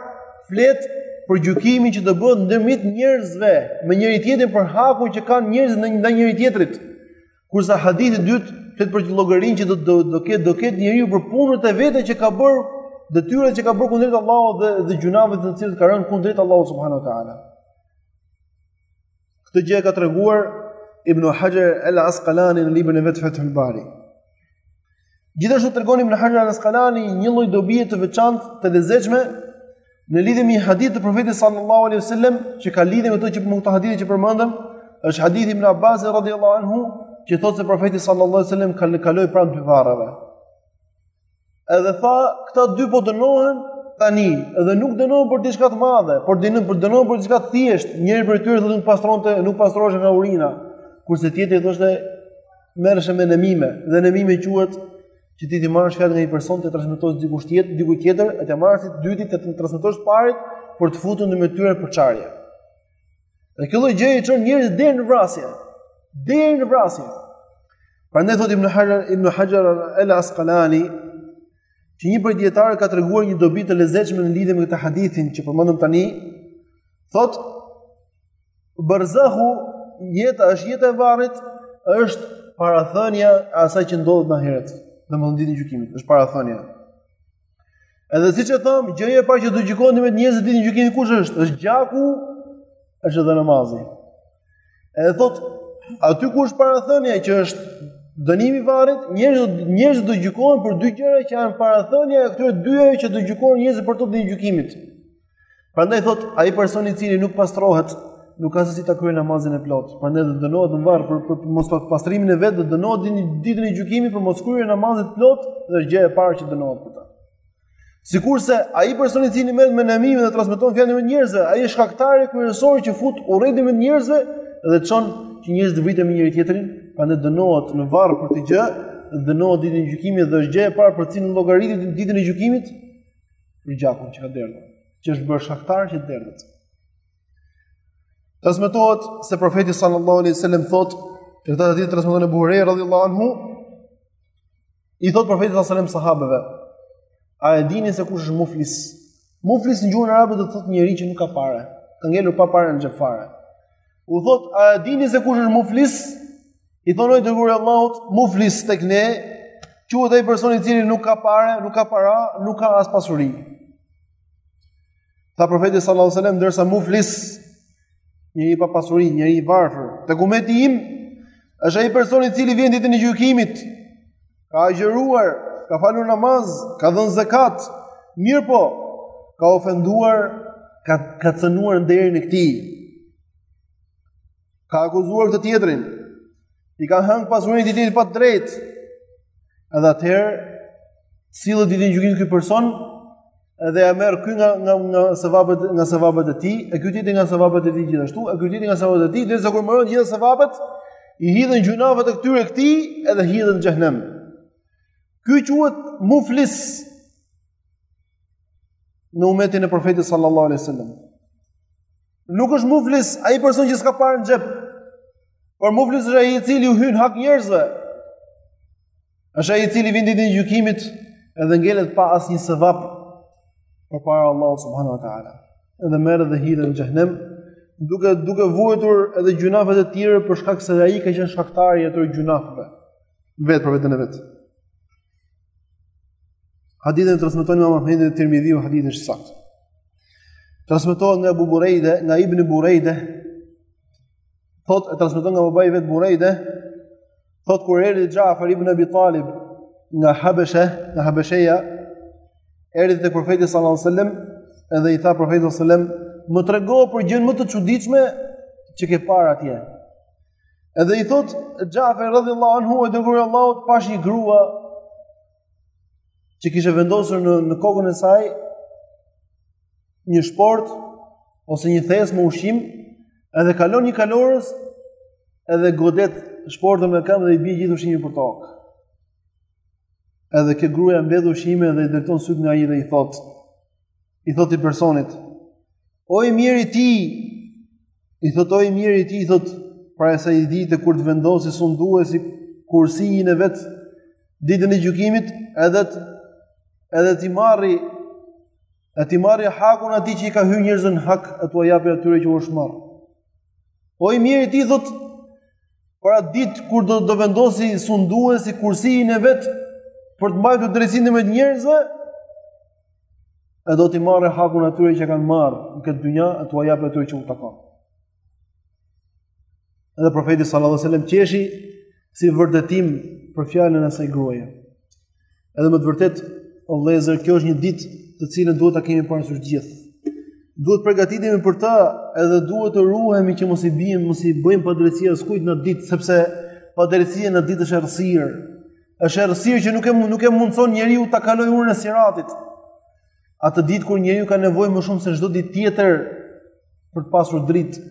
flet për gjykimin që do bëhet ndërmjet njerëzve me njëri tjetrin për hakun që kanë njerëzit ndaj njëri tjetrit. Kurse hadithi i dytë flet për llogarinë që do do do ketë do ketë njeriu për punët e veta që ka bërë, detyrat që ka bërë kundrejt Allahut dhe dhe gjynahet në të cilat ka rënë kundrejt Allahut subhanahu wa taala. Këtë gjë e ka treguar Ibn Hajar al-Asqalani në librin e vet Fathul Bari. Gjithashtu tregon Ibn Hajar al-Asqalani një lloj dobie të veçantë të lezetshme në lidhje me një hadith të Profetit sallallahu alaihi wasallam që ka lidhje me ato dy hadithe që përmendëm, është hadithi i Ibn Abbasit radhiyallahu anhu që thotë se Profeti sallallahu alaihi wasallam kaloi pranë dy varreve. Edhe tha, këta dy po dënohen tani, edhe nuk dënohen për diçka të madhe, por dënohen për dënohen për diçka të thjeshtë. Njëri prej tyre thotë nuk pastronte, nuk pastrohej nga urina, kurse tjetri thoshte merrej me nemime dhe nemime quhet që ti t'i marrësh fjalët nga një person t'i transmetosh diku tjetër, diku tjetër, e t'i marrësh të dytit t'ia transmetosh të parit për të futur ndërmjet tyre përçarje. Dhe kjo lloj gjëje çon njerëz deri në vrasje. Deri në vrasje. Prandaj thotë Ibn Hajar Ibn Hajar al-Asqalani që një prej dijetarëve ka treguar një dobi të lezetshme në lidhje me këtë hadithin që përmendëm tani, thotë Barzahu, jeta është jeta e varrit, është parathënia e asaj që ndodhet në ahiret, domethënë ditën e gjykimit, është parathënia. Edhe siç e thamë, gjëja e parë që do gjykohen njerëzit ditën e gjykimit kush është? Është gjaku, është edhe namazi. Edhe thotë, aty ku është parathënia që është dënimi i varrit, njerëzit njerëzit do gjykohen për dy gjëra që janë parathënia e këtyre dyjave që do gjykohen njerëzit për to ditën e gjykimit. Prandaj thotë ai personi i cili nuk pastrohet, nuk ka se si ta kryejë namazin e plotë. Prandaj do dënohet në varr për, për mospastrimin e vet, do dënohet ditën e gjykimit për moskryerjen e namazit plotë dhe gjëja e parë që dënohet për ta. Sikurse ai person i cili merret me nemimen dhe transmeton fjalët mes njerëzve, ai është shkaktari kryesor që fut urrejtje mes njerëzve dhe çon që njerëzit të vriten me njëri-tjetrin, prandaj dënohet në varr për këtë gjë, dënohet ditën e gjykimit dhe është gjëja e parë për të cilën llogaritet ditën e gjykimit, për gjakun që ka derdhur, që është bërë shkaktar që të derdhet. Transmetohet se profeti sallallahu alaihi wasallam thotë, këtë hadith e transmeton Abu Huraira radhiyallahu anhu, u thotë profeti sallallahu alaihi wasallam sahabeve, a e dini se kush është muflis? Muflis në gjuhën arabe do të thotë njeri që nuk ka pare, ka ngelur pa pare në xhep fare. U thotë, a e dini se kush është muflis? I thonë, o i dërguar i Allahut, "Muflis tek ne quhet ai person i cili nuk ka pare, nuk ka para, nuk ka as pasuri." Tha profeti sallallahu alajhi wasallam, "Ndërsa muflis, njeri pa pasuri, njeri i varfër, tek umeti im është ai person i cili vjen ditën e gjykimit, ka agjëruar, ka falur namaz, ka dhënë zekat, mirëpo, ka ofenduar, ka ka cënuar nderin e këtij." ka akuzuar këtë tjetrin, i ka hëngër pasurinë këtij tjetrit pa të drejtë, edhe atëherë, sillet ditën e gjykimit ky person, edhe merr ky nga nga nga sevapet nga sevapet e tij, e ky tjetri nga sevapet e tij gjithashtu, e ky tjetri nga sevapet e tij, derisa kur mbarojnë gjithë sevapet, i hidhen gjynahet e këtyre këtij edhe hidhet në xhehenem. Ky quhet muflis. në umetin e profetit sallallahu alaihi wasallam. Nuk është muflis ai person që s'ka pare në xhep. Por muflis është ai i cili u hyn në hak njerëzve. Është ai i cili vjen ditën e gjykimit edhe ngelet pa asnjë sevap përpara Allahut subhanahu wa taala. Edhe merret dhe hidhet në xhehenem duke duke vuajtur edhe gjynahet e të tjerëve për shkak se ai ka qenë shkaktari i atyre gjynaheve vetë për veten e vet. Hadithin e transmeton Imam Ahmedi dhe Tirmidhiu hadithi i saktë. Transmetohet nga Ebu Burejde, nga Ibn Burejde, thot e transmeton nga babai i vet Burejde, thot kur erdhi Xhafer ibn Abi Talib nga Habesha, nga Habesheja, erdhi te profeti sallallahu alajhi wasallam dhe i tha profetit sallallahu alajhi wasallam, "Më trego për gjën më të çuditshme që ke parë atje." Edhe i thot Xhafer radhiyallahu anhu e i dërguari i Allahut pash një grua që kishte vendosur në në kokën e saj një shportë ose një thes me ushqim, edhe kalon një kalorës edhe godet shportën me këmbë dhe i bie gjithë ushqimi për tokë. Edhe kjo gruaja mbledh ushqimin dhe i drejton sytë nga ai dhe i thotë i thot atij personit, o i mjeri ti, i thot o i mjeri ti, i thot, para asaj dite kur të vendosi sunduesi kursinë e vet, ditën e gjykimit, edhe të, edhe t'i marri, e ti marri hakun atij që i ka hy njerëzve n'hak, e t'ua japi atyre që u është marrë. Po i mjeri ti thotë, për atë ditë kur do të vendosi sunduesi kursinë e vet për të mbajtur drejtësinë mes njerëzve, e do t'i marrë hakun atyre që kanë marrë në këtë dynja, e t'ua japë atyre që u takon. Edhe profeti sallallahu alajhi wasallam qeshi si vërtetim për fjalën e asaj gruaje. Edhe me të vërtet, o vëllezër, kjo është një ditë të cilën duhet ta kemi parasysh gjithë. Duhet të përgatitemi për të, edhe duhet të ruhemi që mos i biem, mos i bëjmë padrejtësi askujt n'atë ditë, sepse padrejtësia n'atë ditë është errësirë. Është errësirë që nuk e nuk e mundson njeriu ta kalojë urën e siratit. Atë ditë kur njeriu ka nevojë më shumë se çdo ditë tjetër për të pasur dritë,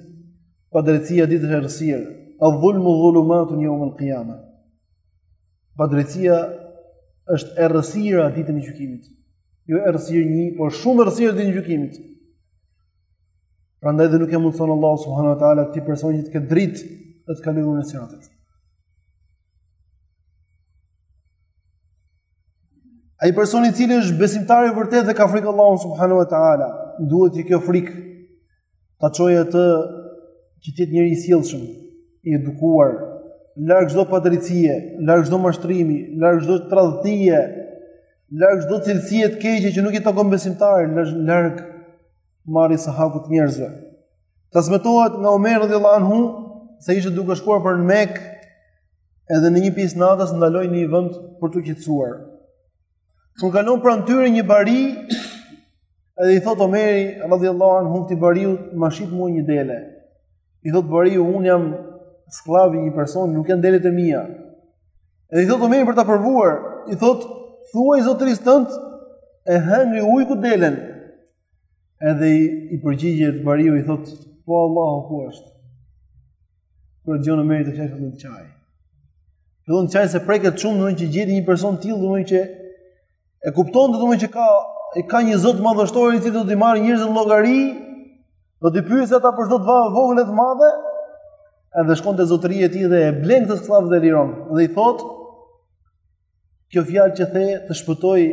padrejtësia atë ditë është errësirë. Al-dhulmu dhulumatun yawm al-qiyamah. Padrejtësia është errësira ditën e gjykimit. Jo errësirë një, por shumë errësira ditën e gjykimit. Prandaj dhe nuk ia mundson Allahu subhanahu wa taala këtij personi që të ketë dritë dhe të kalojë urën e siratit. Ai personi i cili është besimtar i vërtetë dhe ka frikë Allahun subhanahu wa taala, duhet që kjo frikë ta çojë atë që të jetë njeri i sjellshëm, i edukuar, larg çdo padrejtësie, larg çdo mashtrimi, larg çdo tradhtie, larg çdo cilësie të keqe që nuk i takon besimtarit, larg larg marrjes së hakut të njerëzve. Transmetohet nga Omeri radhiyallahu anhu se ishte duke shkuar për në Mekë edhe në një pjesë natës ndaloi në një vend për t'u qetësuar. Kur kalon pranë tyre një bari, edhe i thot Omeri radhiyallahu anhu këtij bariu, "Ma shit mua një dele." I thot bariu, "Un jam skllav i një personi, nuk janë delet e mia." Edhe i thot Omeri për ta provuar, i thot, "Thuaj zotërisë tënd, e hëngri ujku delen." Edhe i, i përgjigjet bariu i thot, "Po Allahu ku është?" Kur dëgjon Omeri këtë fjalë zë të qajë. Fillon qaj se preket shumë domethënë që gjeti një person të tillë domethënë që e kupton domethënë që ka e ka një zot madhështor i cili do t'i marrë njerëzit në llogari, do t'i pyesë ata për çdo të vao vogël e të madhe, edhe shkon te zotëria e tij dhe e blen këtë skllav dhe e liron dhe i thotë Kjo fjalë që the të shpëtoi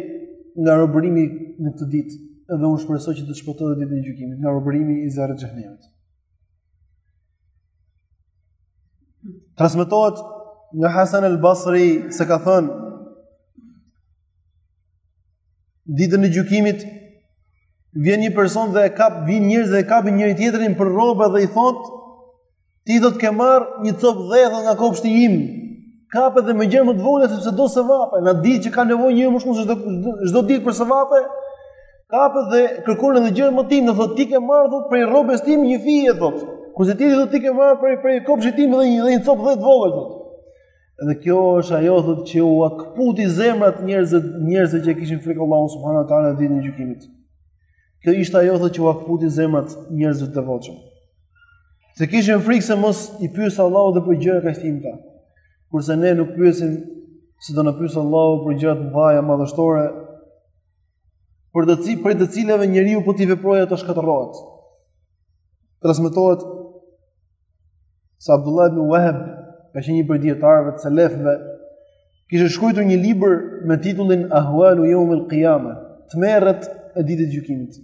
nga robërimi në këtë ditë, edhe unë shpresoj që të shpëtojë dhe ditën e gjykimit nga robërimi i zjarrit të xhehenemit. Transmetohet nga Hasan al-Basri se ka thënë ditën e gjykimit vjen një person dhe e kap, vijnë njerëzit dhe e kapin njëri tjetrin për rrobë dhe i thotë Ti thotë ke marrë një copë dhe nga kopshti im. Kapet dhe me gjëra më të vogla sepse do sevape. Në atë ditë që ka nevojë një më shumë se çdo çdo ditë për sevape. Kapet dhe kërkon edhe gjëra më të imta, do thotë ti ke marrë thotë prej rrobës time një fije thotë. Kurse ti do ti ke marrë prej prej kopshtit tim dhe një dhe një copë dhe të vogël thotë. Dhe kjo është ajo thotë që ua këputi zemrat njerëzve njerëzve që kishin frikë Allahun subhanahu wa taala ditën e gjykimit. Kjo ishte ajo thotë që ua këputi zemrat njerëzve të devotshëm. Se kishin frikë se mos i pyes Allahu dhe për gjëra kaq të imta. Kurse ne nuk pyesim se do na pyes Allahu për gjëra të mëdha madhështore, prej të cilë, prej të cilave njeriu po t'i veprojë ato shkatërrohet. Transmetohet Se Abdullah ibn Wahb, ka qenë një prej dietarëve të selefëve, kishte shkruar një libër me titullin Ahwalu Yawm al-Qiyamah, tmerret e ditës së gjykimit.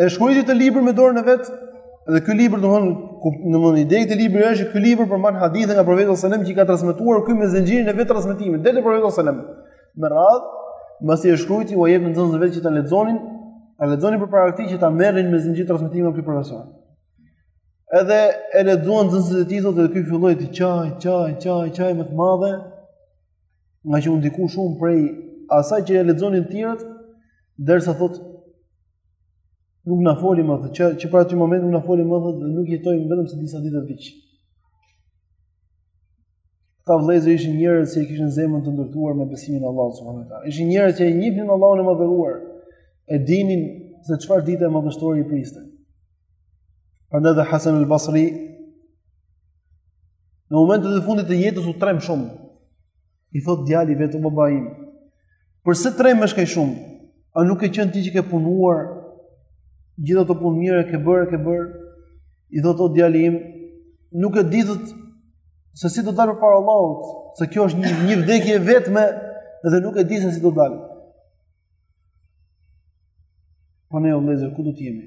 E shkruajti këtë libër me dorën e vet, dhe ky libër domethënë ideja e këtij libri është ky libër përmban hadithe nga profeti sallallahu alajhi wasallam që i ka transmetuar ky me zinxhirin e vet të transmetimit deri te profeti sallallahu alajhi wasallam Mirëpo, mbasi e shkruajti u jep nxënësve të vet që ta lexonin, ta lexonin përpara këtij që ta merrnin me zinxhir transmetimin e këtij profesor. Edhe e lexuan nxënësit e tij thotë dhe ky filloi të qaj, qaj, qaj, qaj me të madhe, nga që u ndikua shumë prej asaj që e lexonin të tjerët, derisa thotë nuk na foli më dhe që që prej atij momenti nuk na foli më dhe dhe nuk jetoi më vetëm se disa ditë vdiq. Këta vëllezër ishin njerëz që kishin zemrën të ndërtuar me besimin e Allahut subhanuhu teala. Ishin njerëz që e njihnin Allahun e madhëruar, e dinin se çfarë dite e madhështore i priste. Prandaj dhe Hasan al-Basri në momentet e fundit të jetës u tremb shumë. I thot djali i vet o babai im, Përse trembesh kaq shumë? A nuk je qenë ti që ke punuar gjithë ato punë të mira ke bërë, ke bërë? I thotë o djali im, nuk e di thot se si do dalë para Allahut, se kjo është një një vdekje e vetme dhe nuk e di se si do dalë. Po ne o vëllezër, ku do të jemi?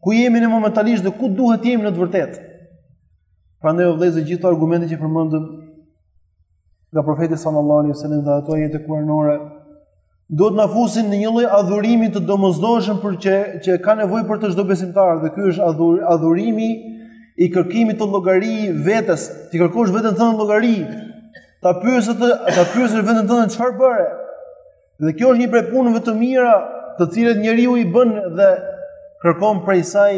Ku jemi ne momentalisht dhe ku duhet të jemi në të vërtetë? Prandaj o vëllezër gjithë këto argumente që përmendëm nga profeti sallallahu alaihi wasallam dhe ato ajete kuranore duhet të na fusin në një lloj adhurimi të domosdoshëm për që që ka nevojë për të çdo besimtar dhe ky është adhur, adhurimi i kërkimit të llogarisë vetes, t'i kërkosh vetes tënde llogari. Ta pyesësh të ta pyesësh veten tënde çfarë bëre. Dhe kjo është një prej punëve të mira, të cilat njeriu i bën dhe kërkon prej saj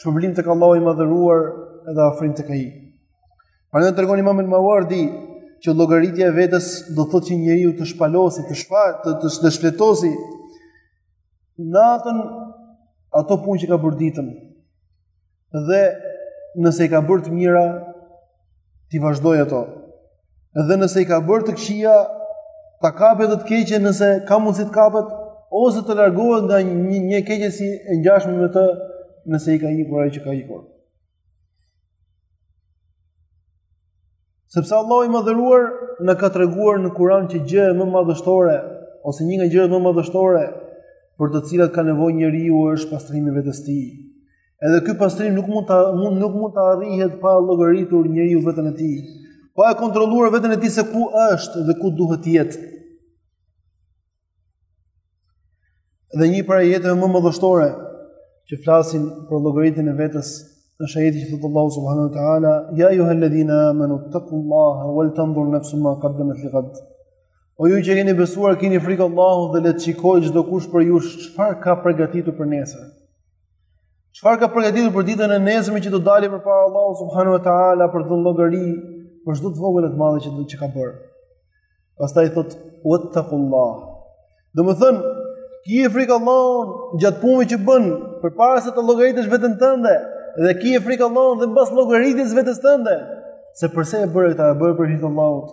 shpërblim tek Allahu i madhëruar dhe afrim tek ai. Prandaj tregon Imam al-Mawardi që llogaritja e vetes do thotë që njeriu të shpalosi, të shfaqë, të të, të shfletosi natën ato punë që ka bërë ditën. dhe nëse i ka bërë të mira, t'i vazhdojë ato. Dhe nëse i ka bërë të këqija, ta kapë atë të keqe nëse ka mundësi të kapet, ose të largohet nga një, një keqësi e ngjashme me të nëse i ka një kuraj që ka një kuraj. Sepse Allahu i madhëruar na ka treguar në kuran që gjëja më madhështore, ose një nga gjërat më madhështore, për të cilat ka nevojë njeriu është pastrimi i vetes tij. Edhe ky pastrim nuk mund ta mund nuk mund të arrihet pa e llogaritur njeriu veten e tij. Pa e kontrolluar veten e tij se ku është dhe ku duhet të jetë. Dhe një prej ajeteve më madhështore që flasin për llogaritjen e vetes është ajeti që thotë Allahu subhanahu wa taala ya ayuha alladhina amanu taqullaha wal tanzur nafsu ma qaddamat lighad O ju që keni besuar keni frikë Allahun dhe le të shikojë çdokush prej jush çfarë ka përgatitur për nesër. Çfarë ka përgatitur për ditën e nesërme që do dali përpara Allahu subhanahu wa taala për të dhënë llogari për çdo të vogël e të madhe që do të ka bërë. Pastaj thot wattaqullah. Domethën ki e frikë Allahun gjatë punës që bën përpara se ta llogaritësh veten tënde dhe ki e frikë Allahun dhe mbas llogaritjes vetes tënde. Se përse e bëre këtë? E bëre për hir të Allahut.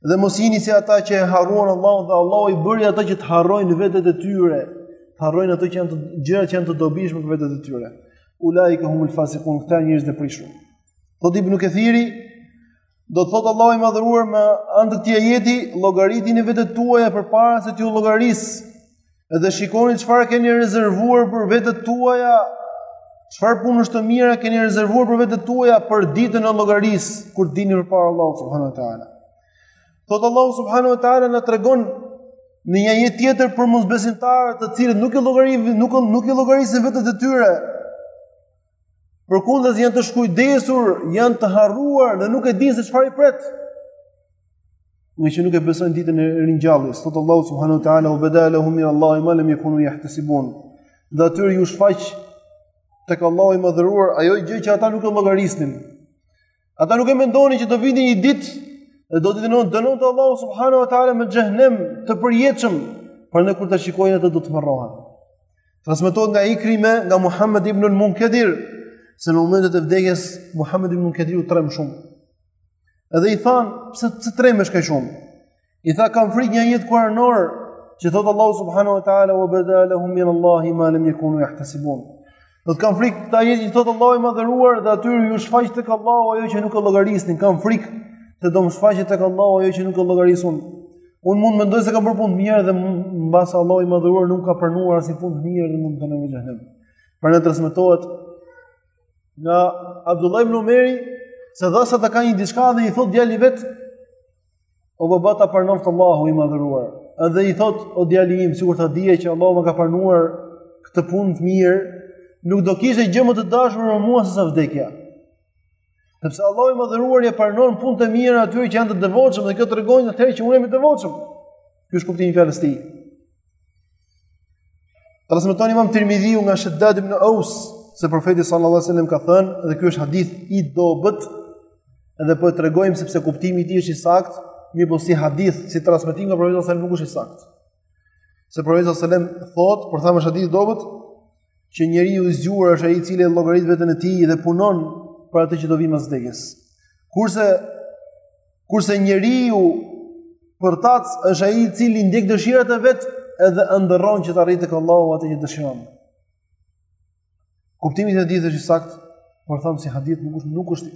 Dhe mos jini si ata që e harruan Allahun dhe Allahu i bëri ata që të harrojnë vetet e tyre, të harrojnë ato që janë gjërat që janë të dobishme për vetet e tyre. Ulaika humul fasikun këta njerëz të prishur. Thot Ibn Kethiri, do të thotë Allahu i madhëruar me anë të këtij ajeti llogaritini vetet tuaja përpara se t'ju llogarisë Edhe shikoni çfarë keni rezervuar për vetet tuaja, çfarë punësh të mira keni rezervuar për vetet tuaja për ditën e llogarisë kur dilni përpara Allahu subhanahu wa taala. Thot Allahu subhanahu wa taala na tregon në një ajet tjetër për mosbesimtarët të cilët nuk i llogarin nuk nuk i llogarisin vetet e tyre. Përkundrazi janë të shkujdesur, janë të harruar dhe nuk e dinë se çfarë i pret. Ngaqë nuk e besojnë ditën e ringjalljes, thot Allahu subhanahu wa taala, "U beda lahum min Allahi ma lam yakunu yahtasibun." Dhe atyre iu shfaq tek Allahu i madhëruar ajo gjë që ata nuk e llogarisnin. Ata nuk e mendonin që do vinte një ditë dhe do t'i dënon dënonte Allahu subhanahu wa taala me xhehenem të përjetshëm, prandaj kur ta shikojnë atë do të tmerrohen. Transmetohet nga Ikrime, nga Muhammed ibn al-Munkadir, se në momentet e vdekjes Muhammed ibn al-Munkadir u tremb shumë. Edhe i than, pse të trembesh kaq shumë? I tha kam frikë një ajet kuranor, që thot Allahu subhanahu wa taala wa bada lahum min Allahi ma lam yakunu yahtasibun. Thotë kam frikë këtë ajet që thot Allahu i madhëruar dhe atyre iu shfaq tek Allahu ajo që nuk e llogarisnin, kam frikë se do më shfaqet tek Allahu ajo që nuk e llogaris un. Un mund të mendoj se kam bërë punë mirë dhe mbase Allahu i madhëruar nuk ka pranuar asnjë punë mirë dhe mund të më dënojë. Prandaj transmetohet nga Abdullah ibn Umeri se dha sadaka një diçka dhe i thot djali vet O baba ta pranoftë Allahu i madhëruar. Edhe i thot o djali im sikur ta dija që Allahu ma ka pranuar këtë punë të mirë, nuk do kishte gjë më të dashur për mua se sa vdekja. Sepse Allahu i madhëruar ia pranon punët e mira atyre që janë të devotshëm dhe kjo tregon atëherë që unë jam i devotshëm. Ky është kuptimi i fjalës së tij. Transmeton Imam Tirmidhiu nga Shaddad ibn Aus se profeti sallallahu alajhi wasallam ka thënë dhe ky është hadith i dobët dhe po e tregojmë sepse kuptimi i tij është i saktë, mirëpo si hadith, si transmetim nga profeti sallallahu alajhi wasallam nuk është i saktë. Se profeti sallallahu alajhi wasallam thotë, por thamë është hadith i dobët, që njeriu i zgjuar është ai i cili llogarit veten e tij dhe punon për atë që do vijë pas vdekjes. Kurse kurse njeriu përtac është ai i cili ndjek dëshirat e vet edhe ëndërron që të arrijë tek Allahu atë që dëshiron. Kuptimi i hadithit është i saktë, por thamë si hadith nuk është nuk është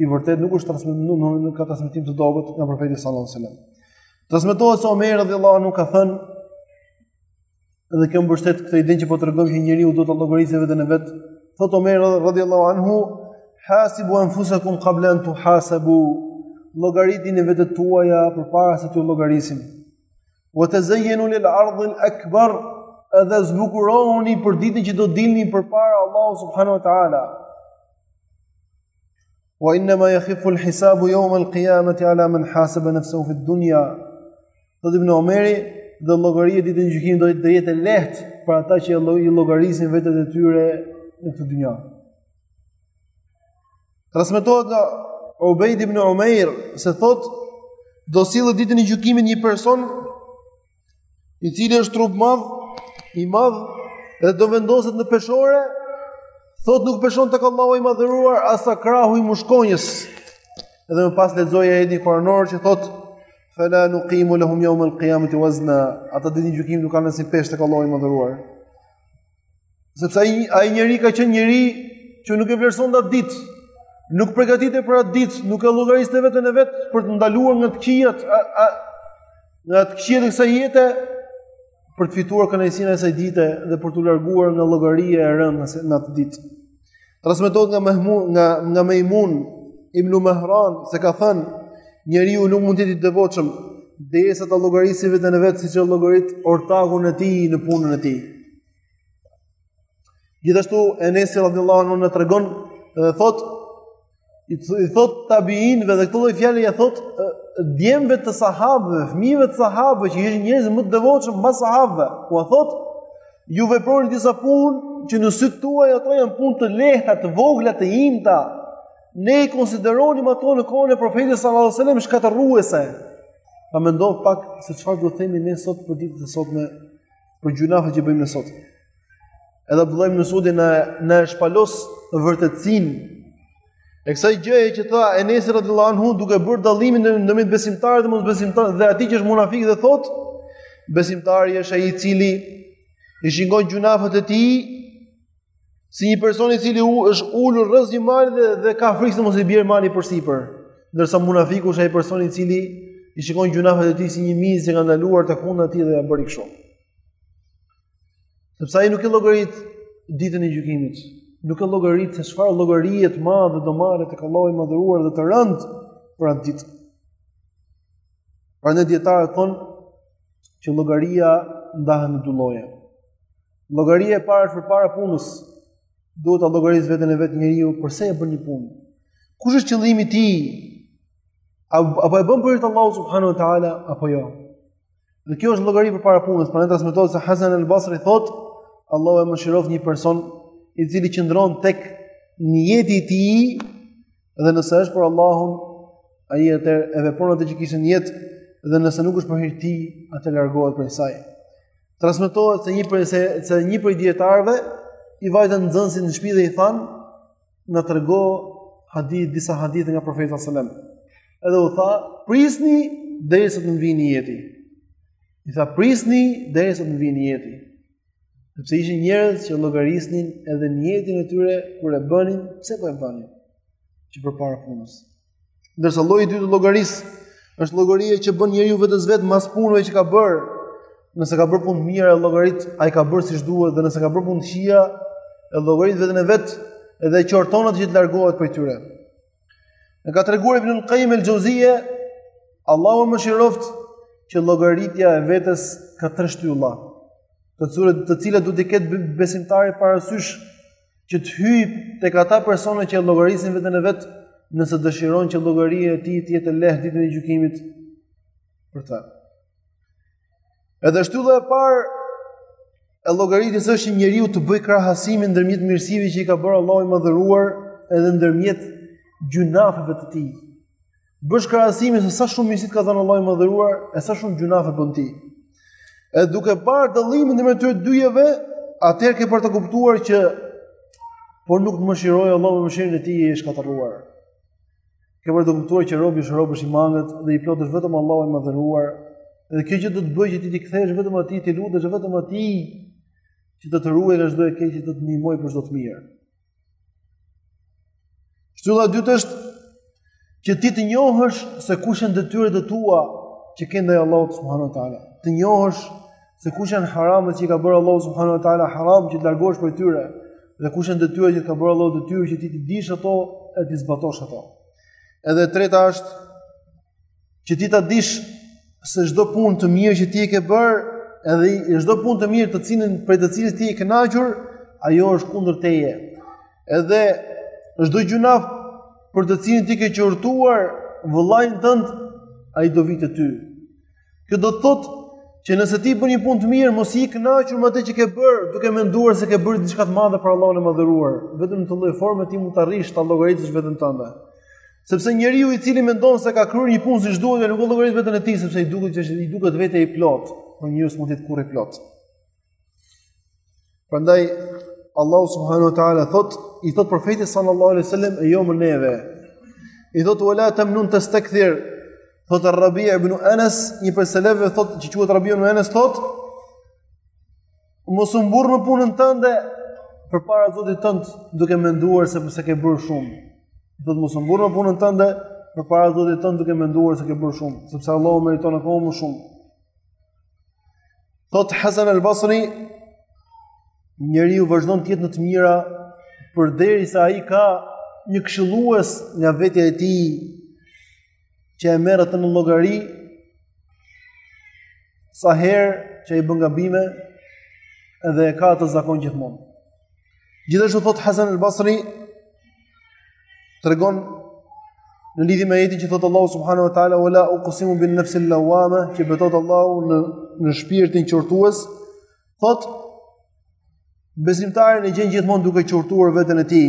i vërtet nuk është transmetuar nuk, nuk, nuk ka transmetim të dobët nga profeti sallallahu alajhi wasallam. Transmetohet se Omer radhiyallahu anhu ka thënë Dhe kjo mbështet këtë idenë që po tregojmë që njeriu duhet të llogarisë veten e vet. Thot Omer radhiyallahu anhu, "Hasibu anfusakum qabla an tuhasabu." Llogaritini vetet tuaja përpara se t'ju llogarisin. "Wa tazayyanu lil ardhi al akbar." Edhe zbukurohuni për ditën që do dilni përpara Allahu subhanahu wa taala. Wa inna ma yakhifu al-hisabu yawm al-qiyamati ala man hasaba nafsuhu fi ad-dunya. Thot ibn Omeri dhe llogaria ditën e gjykimit do të jetë e lehtë për ata që i llogarisin vetet e tyre në këtë dynja. Transmetohet nga Ubayd ibn Umair se thot do sillet ditën e gjykimit një person i cili është trup madh, i madh dhe do vendoset në peshore, thot nuk peshon tek Allahu i madhëruar as sa krahu i mushkonjës. Edhe më pas lexoi ajetin kuranor që thot fala nuqimu lahum yawm al-qiyamati wazna, ata ditën e gjykimit nuk kanë asnjë peshë tek Allahu i madhëruar. Sepse ai ai njeri ka qenë njeri që nuk e vlerësonte atë ditë. Nuk përgatitej për atë ditë, nuk e llogariste veten e vet për të ndaluar nga të këqijat, nga të këqijat e kësaj jete për të fituar kënaqësinë e asaj dite dhe për t'u larguar nga llogaria e rëndë në atë ditë. Transmetohet nga Mahmun nga nga Maimun ibn Mahran se ka thënë njeriu nuk mund të jetë i devotshëm derisa ta llogarisë veten e vet siç e llogarit ortakun e tij në punën e tij. Gjithashtu Enes radhiyallahu anhu na tregon dhe thotë i thot tabiinëve dhe këto lloj fjalë ja thot djemve të sahabëve, fëmijëve të sahabëve që ishin njerëzit më të devotshëm pas sahabëve. Ua thot ju veproni disa punë që në sytë tuaj ato janë punë të lehta, të vogla, të imta. Ne i konsideronim ato në kohën e profetit sallallahu alajhi wasallam shkatërruese. Pa mendo pak se çfarë do të themi ne sot për ditën e sotme për gjunahet që bëjmë ne sot. Edhe Abdullah ibn Mesudi na e shpalos vërtetësinë e kësaj gjëje që tha Enes radhiyallahu anhu duke bërë dallimin ndërmjet besimtarit dhe mosbesimtarit dhe atij që është munafik dhe thot besimtari është ai i cili i shikon gjunahet e tij Si një person i cili është ulur rreth një mali dhe, dhe ka frikë se mos i bie mali përsipër. Ndërsa munafiku është ai person i cili i shikon gjunahet e tij si një mizë që ka ndaluar te hunda e tij dhe ja bëri kështu. Sepse ai nuk e llogarit ditën e gjykimit. Nuk e llogarit se çfarë llogarie të madhe do marrë tek Allahu i madhëruar dhe të rënd për atë ditë. Pra dijetarët thonë që llogaria ndahet në dy lloje. Llogaria e parë është përpara punës. Duhet ta llogarisë veten e vet njeriu përse e bën një punë. Kush është qëllimi i tij? A po e bën për të Allahu subhanahu wa taala apo jo? Dhe kjo është llogari përpara punës, pra na transmetohet se Hasan al-Basri thotë, Allahu e mëshiroftë një person i cili qëndron tek nijeti i tij dhe nëse është për Allahun, ai atë e vepron atë që kishte nijet dhe nëse nuk është për hir të tij, ai largohet prej saj. Transmetohet se një prej se, se një prej dietarëve i vajtën nxënësit në shtëpi dhe i thanë na trego hadith disa hadithe nga profeti sallallahu alajhi wasallam. Edhe u tha, prisni derisa të më vijë nijeti. I tha prisni derisa të më vijë nijeti. Sepse ishin njerëz që llogarisnin edhe nijetin e tyre kur e bënin, pse po e bënin? Që përpara punës. Ndërsa lloji i dytë i llogarisë është llogaria që bën njeriu vetes vet mas punëve që ka bërë. Nëse ka bërë punë të mira, e llogarit a i ka bërë siç duhet dhe nëse ka bërë punë të këqija, e llogarit veten e vet dhe qorton atë që të largohet prej tyre. Na ka treguar Ibn Qayyim el-Xheuzije, Allahu e mëshiroftë që llogaritja e vetes ka tre shtylla, të cilat të cilat duhet t'i ketë besimtari parasysh që të hyjë tek ata persona që e llogarisin veten e vet, nëse dëshiron që llogaria e tij të jetë e lehtë ditën e gjykimit për të. Edhe shtylla e parë e llogaritjes është që njeriu të bëjë krahasimin ndërmjet mirësive që i ka bërë Allahu i Madhëruar edhe ndërmjet gjynafeve të tij. bësh krahasimin se sa shumë mirësi të ka dhënë Allahu i madhëruar e sa shumë gjynafe bën ti. E duke parë dallimin ndërmjet këtyre dyjave, atëherë ke për ta kuptuar që po nuk të mëshiroi Allahu me mëshirën e tij je i shkatërruar. Ke për ta kuptuar që robi është rob, është i mangët dhe i plotë është vetëm Allahu i madhëruar. Dhe kjo gjë do të bëjë që ti t'i kthehesh vetëm atij, t'i lutesh vetëm atij që do të ruajë nga çdo e keqe, që do të ndihmojë për çdo të mirë. Shtylla e dytë është që ti të njohësh se kush janë detyrat e tua që ke ndaj Allahut subhanuhu te ala. Të njohësh se kush janë haramet që i ka bërë Allahu subhanuhu te ala haram që të largohesh prej tyre dhe kush janë detyrat që t'i ka bërë Allahu detyrë që ti t'i dish ato edhe t'i zbatosh ato. Edhe e treta është që ti ta dish se çdo punë të mirë që ti e ke bërë, edhe çdo punë të mirë të cilën prej të cilës ti je i kënaqur, ajo është kundër teje. Edhe çdo gjynaf për të cilin ti ke qortuar vëllanë tënd, ai do vijë te ty. Kjo do të thotë që nëse ti bën një punë të mirë, mos ji i kënaqur me atë që ke bërë, duke menduar se ke bërë diçka të madhe për Allahun e Madhëruar. Vetëm në këtë lloj forme ti mund të arrish ta llogaritësh veten tënde. Sepse njeriu i cili mendon se ka kryer një punë siç duhet, nuk e llogarit veten e tij sepse i duket që i duket vetja i plotë, por njeriu s'mund të jetë kurrë i plotë. Prandaj Allahu subhanahu wa taala thot i thot profetit sallallahu alaihi wasallam e jo më neve. I thot wala tamnun tastakthir. Thot Rabi ibn Anas, një prej selefëve thot që quhet Rabi ibn Anas thot Mos u mburr me punën tënde përpara Zotit tënd duke menduar se se ke bërë shumë. Domethënë mos u mburr me punën tënde përpara Zotit tënd duke menduar se ke bërë shumë, sepse Allahu meriton akoma më shumë. Thot Hasan al-Basri, njeriu vazhdon të jetë në të mira përderisa ai ka një këshillues nga vetja e tij që e merr atë në llogari sa herë që ai bën gabime dhe e ka atë zakon gjithmonë. Gjithashtu thot Hasan al-Basri tregon në lidhje me ajetin që thot Allahu subhanahu wa taala wala uqsimu bin nafsi al-lawama që betohet Allahu në në shpirtin qortues thot besimtarin e gjen gjithmonë duke qortuar veten e tij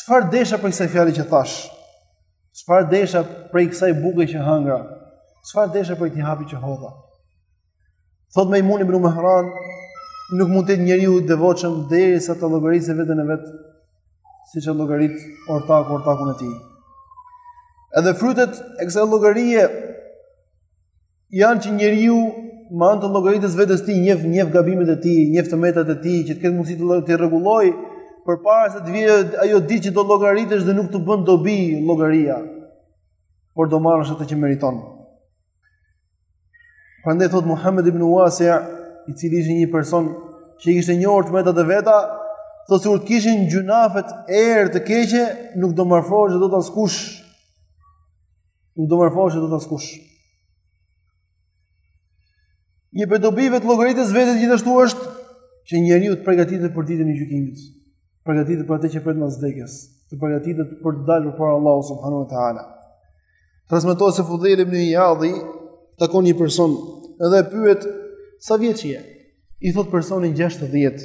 çfarë desha prej kësaj fjale që thashë Çfarë desha prej kësaj buke që hangra? Çfarë desha prej këtij hapi që hodha? Thot Mejmun ibn Mahran, nuk mund të jetë njeriu i devotshëm derisa ta llogarisë veten e vet, siç e llogarit ortaku ortakun e tij. Edhe frytet e kësaj llogarie janë që njeriu me anë të llogaritjes vetes tij njeh njeh gabimet e tij, njeh të metat e tij, që të ketë mundësi t'i rregullojë përpara se të vijë ajo ditë që do llogaritesh dhe nuk të bën dobi llogaria. Por do marrësh atë që meriton. Prandaj thot Muhammed ibn Wasi, i cili ishte një person që i kishte njohur të metat e veta, thotë sikur të kishin gjynahet erë të keqe, nuk do m'afroheshte dot askush Nuk do m'afroheshte dot askush. Një prej dobive të llogaritjes vetes gjithashtu është që njeriu të përgatitet për ditën e gjykimit. Përgatitet për atë që e pret mas vdekjes. Të përgatitet për të dalë përpara Allahut, subhanahu wa ta'ala. Transmetohet se Fudejl ibn Ijadi takon një person, edhe e pyet, sa vjeç je? I thot personi 60.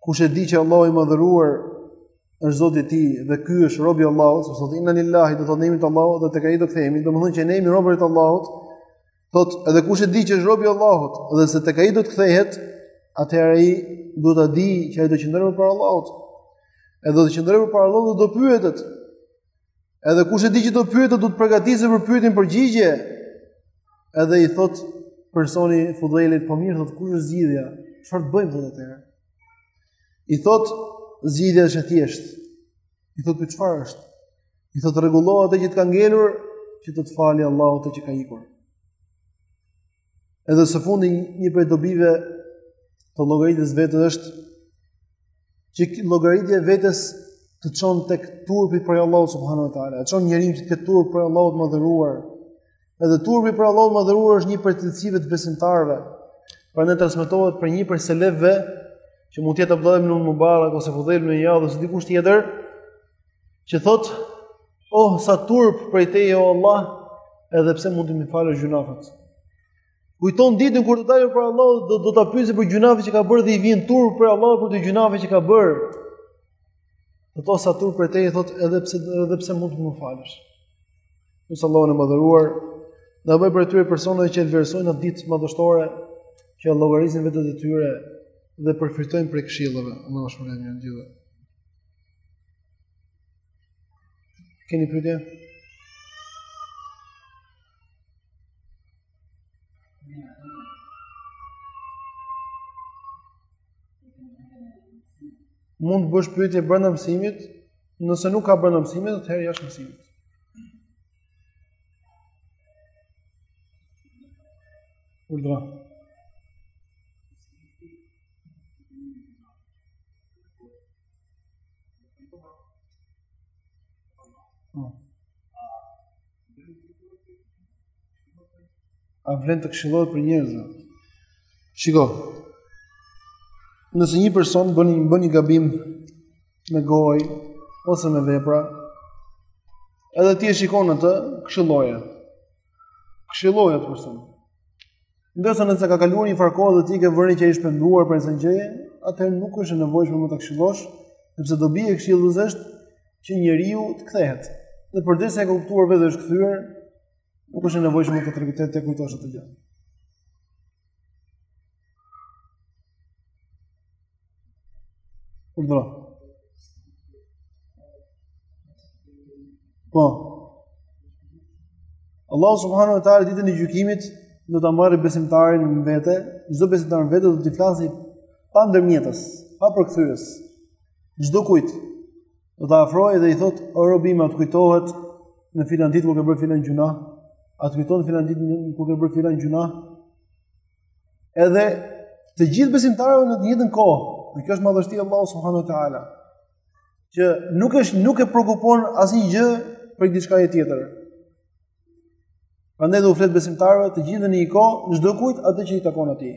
Kush e di që Allahu i madhëruar është Zoti i tij dhe ky është robi i Allahut, sepse thotë inna lillahi do thotë ne jemi të Allahut dhe tek ai do të kthehemi, domethënë që ne jemi robërit e Allahut. Thot edhe kush e di që është robi i Allahut dhe se tek ai do të kthehet, atëherë ai duhet ta dijë që ai do të qëndrojë përpara Allahut. Edhe do të qëndrojë përpara Allahut dhe do pyetet. Edhe kush e di që do pyetet do të përgatitet për pyetjen përgjigje. Edhe i thot personi Fudhelit, po mirë, thot kush është zgjidhja? Çfarë të bëjmë thotë atëherë? I thot zgjidhja është e thjeshtë. I thot ky çfarë është? I thot rregulloje atë që të ka ngelur, që të të fali Allahu atë që ka ikur. Edhe së fundi një prej dobive të llogaritjes së vetes është që llogaritja e vetes të çon tek turpi prej Allahut subhanahu wa taala. Çon njeriun që të ketë turp prej Allahut të madhëruar. Edhe turpi prej Allahut të madhëruar është një prej cilësive të besimtarëve. Prandaj transmetohet për një prej selefëve që mund të jetë Abdullah ibn Mubarak ose Fudhel ibn Iyad ose dikush tjetër, që thot oh sa turp prej teje o Allah edhe pse mund të m'i falësh gjynahet kujton ditën kur do të dalë para Allahut do ta pyesë për gjynahet që ka bërë dhe i vjen turp prej Allahut për ato gjynahet që ka bërë dhe thot sa turp prej teje thot edhe pse edhe pse mund të më falësh Lus Allahun e madhëruar, na bëjë prej atyre personave që vlerësojnë atë ditë madhështore që llogarizin vetet e tyre dhe përfitojnë prej këshillave. Allahu shpëtoftë të gjithë. Keni pyetje? Mund të bësh pyetje brenda mësimit, nëse nuk ka brenda mësimit, atëherë jashtë mësimit. Urdhëra. A vlen të këshillohet prej njerëzve? Shiko. Nëse një person bën një bën një gabim me gojë ose me vepra, edhe ti e shikon atë, këshilloje. Këshilloje atë person. Ndërsa nëse ka kaluar një farë kohe dhe ti ke vënë re që ai është penduar prej asaj gjëje, atëherë nuk është e nevojshme më ta këshillosh, sepse dobia e këshillës është që njeriu të kthehet. Dhe përderisa e ka kuptuar vetë dhe është kthyer, nuk është e nevojshme t'ia kujtosh atë gjë. Urdhra. Po. Allah subhanahu wa taala ditën e gjykimit do ta marrë besimtarin më vete, çdo besimtar më vete do t'i flasë pa ndërmjetës, pa përkthyes. Çdokujt do ta afrojë dhe i thotë, "O robi im, a të kujtohet në filan ditë kur ke bërë filan gjynah? A të kujtohet filan ditë kur ke bërë filan gjuna?" Edhe të gjithë besimtarëve në të njëjtën kohë, dhe kjo është madhështia e Allahut subhanuhu teala, që nuk është nuk e preokupon asnjë gjë prej diçkaje tjetër. Prandaj do u flet besimtarëve të gjithë në një kohë, çdokujt atë që i takon atij.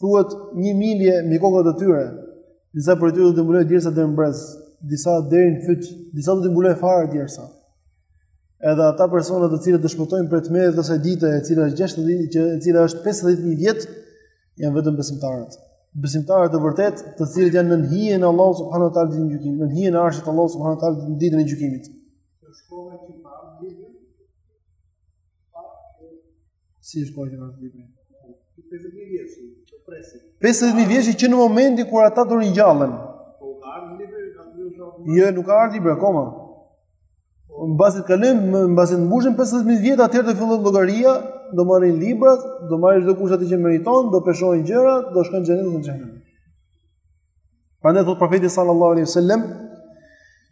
thuhet një milje mbi kokat e tyre, disa prej tyre do t'i mbulojë djersa deri në brez, disa deri në fyt, disa do t'i mbulojë fare djersa. Edhe ata persona të cilët do shpëtojnë prej tmerrit të asaj dite, e cila është 60, që e cila është 50000 vjet, janë vetëm besimtarët. Besimtarët e vërtetë, të cilët janë nën hijen e Allahut subhanuhu teala ditën e gjykimit, nën hijen e arshit të Allahut subhanuhu teala ditën e gjykimit. Si është që panë librin? 50.000 vjet që presin. 50.000 vjet që në momentin kur ata do ringjallen. Po ka ardhur libri, ka thënë se jo, nuk ka ardhur libri akoma. Po mbasi të kalojnë, mbasi të mbushen 50.000 vjet atëherë do fillojë llogaria, do marrin librat, do marrë çdokush atë që meriton, do peshohen gjërat, do shkojnë xhenet në xhenet. Prandaj thot profeti sallallahu alaihi wasallam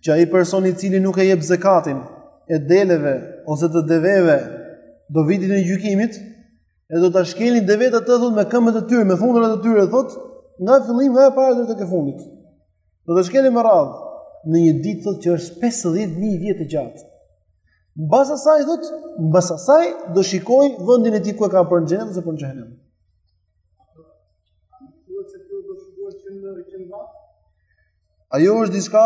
që ai person i cili nuk e jep zekatin e deleve ose të deveve do vijë ditën e gjykimit e do ta shkelin devet atë thot me këmbët e tyre, me thundrat e tyre thot, nga fillimi nga e para deri tek e fundit. Do ta shkelin me radhë në një ditë thot që është 50000 vjet e gjatë. Mbas asaj thot, mbas asaj do shikojë vendin e tij ku e ka për në xhenet ose për në xhehenem. Ajo është diçka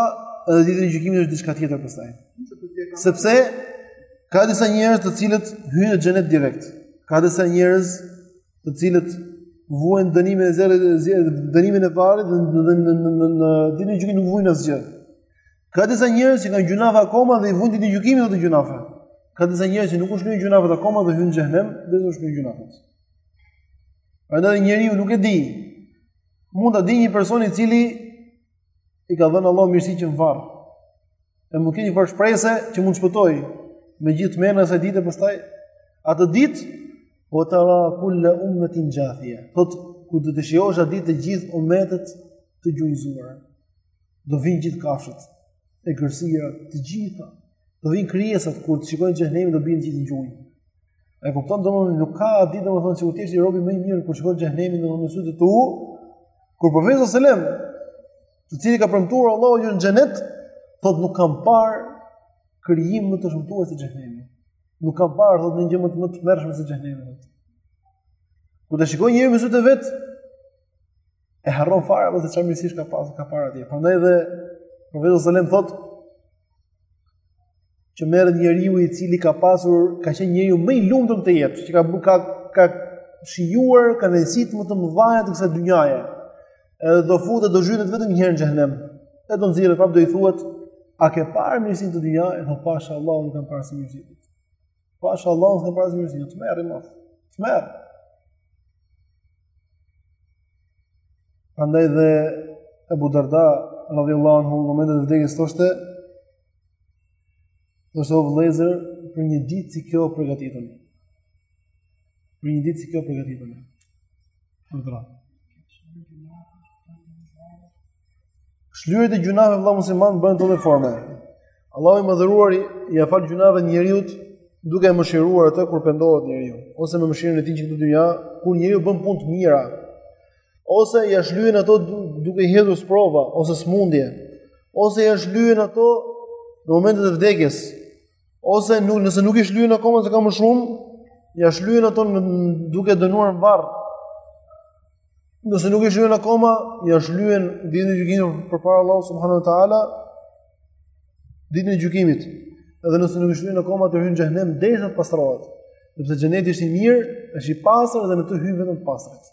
edhe ditën e gjykimit është diçka tjetër pastaj. Sepse ka disa njerëz të cilët hyjnë në xhenet direkt. Ka disa njerëz të cilët vuajnë dënimin e zjarrit dhe zjarrit, dënimin e varrit dhe në në në në ditën e gjykimit nuk vuajnë asgjë. Ka disa njerëz që kanë gjynahe akoma dhe i vuajnë ditën e gjykimit ato gjynahe. Ka disa njerëz që nuk u shlyhen gjynahet akoma dhe hyjnë në xhehenem dhe u shlyhen gjynahet. Prandaj njeriu nuk e di. Mund ta di një person i cili i ka dhënë Allahu mirësi që në varr. E mund të ketë një farë shprese që mund të shpëtojë me gjithë tmerret e asaj dite, pastaj atë ditë ue tera kul-le ummetin xhathije. Thot, ku do të shikosh atë ditë të gjithë umetet të gjunjëzuar. Do vinë gjithë kafshët. egërsira, të gjitha. Do vinë krijesat kur të shikojnë xhehenemin do bien gjithë në gjunjë. E kupton domethënë nuk ka atë ditë domethënë sikur të jesh robi më i mirë kur shikon xhehenemin me sytë e tu. Kur profeti alejhi selam, i cili i ka premtuar Allahu që në xhenet, thotë nuk kam parë krijim më të shëmtuar se xhehenemi. Nuk kam parë thotë një gjë më të më të tmerrshme se xhehenemi. Kur të shikojë njeriu me sytë e vet, e harron fare apo se çfarë mirësish ka pas ka parë atje. Prandaj dhe profeti sallallahu thot që merret njeriu i cili ka pasur ka qenë njeriu më i lumtur të jetë, që ka ka ka shijuar kënaqësitë më të mëdha të kësaj dynjaje. Edhe do futet do zhytet vetëm një herë në xhehenem. E do nxirret prapë do i thuhet a ke parë mirësi në dynja? Thotë pasha Allahun nuk kam parë asnjë mirësi. Po është Allah në përëzim e zinë, të merë i mësë, të merë. Prandaj dhe Ebu Darda, radiallahu anhu, në momentet e vdekjes thoshte, o vëllezër, për një ditë si kjo përgatitem. Për një ditë si kjo përgatitem. Për të ratë. Shlyerjet e gjynaheve vëlla musliman bëhen në forma. Allahu i madhëruar ia fal gjynahet njeriut duke e mëshiruar atë kur pendohet njeriu, ose me mëshirën e tij që në dynja, kur njeriu bën punë të mira, ose ia shlyen ato duke i hedhur sprova ose smundje, ose ia shlyen ato në momentet e vdekjes, Ose nuk, nëse nuk i shlyen akoma se ka më shumë, ja shlyen ato në, duke dënuar në varr. Nëse nuk i shlyen akoma, ja shlyen ditën e gjykimit përpara Allahut subhanehu ue teala. Ditën e gjykimit. Edhe nëse nuk i shlyen akoma të hyjë në xhehenem derisa të pastrohet. Sepse xheneti është i mirë, është i pastër dhe në të hyjnë vetëm të pastrit.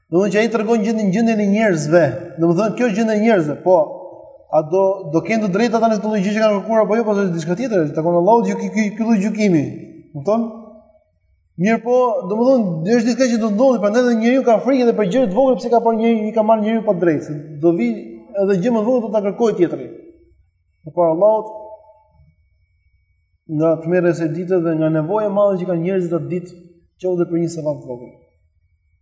Domethënë që ai tregon gjendjen gjendjen e njerëzve. Domethënë kjo është gjendja e njerëzve, po a do do kenë të drejtë ata në këtë gjë që kanë kërkuar apo jo, po është diçka tjetër, i takon Allahut ky ky ky lloj gjykimi. Kupton? Mirëpo, domethënë, dhe është diçka që do të ndodhi, prandaj edhe njeriu ka frikë edhe për gjëra të vogla pse ka parë njeriu, i ka marrë njeriu pa drejtë. Do vi edhe gjë më vogël do ta kërkojë tjetri. Përpara Allahut nga tmerri i asaj dite dhe nga nevoja e madhe që kanë njerëzit atë ditë, qoftë për një sevap të vogël.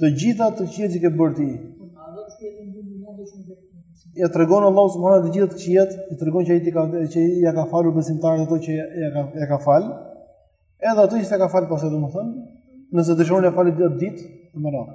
Të gjitha të këqijat që ke bërë ti. Ja tregon Allahu subhanahu teala gjithë të këqijat, i tregon që ai ti ka që ia ka falur besimtarit ato që ia ka ia ka fal. Edhe ato që s'ia ka fal pastaj domethënë, nëse dëshiron ia fal atë ditë, më radh.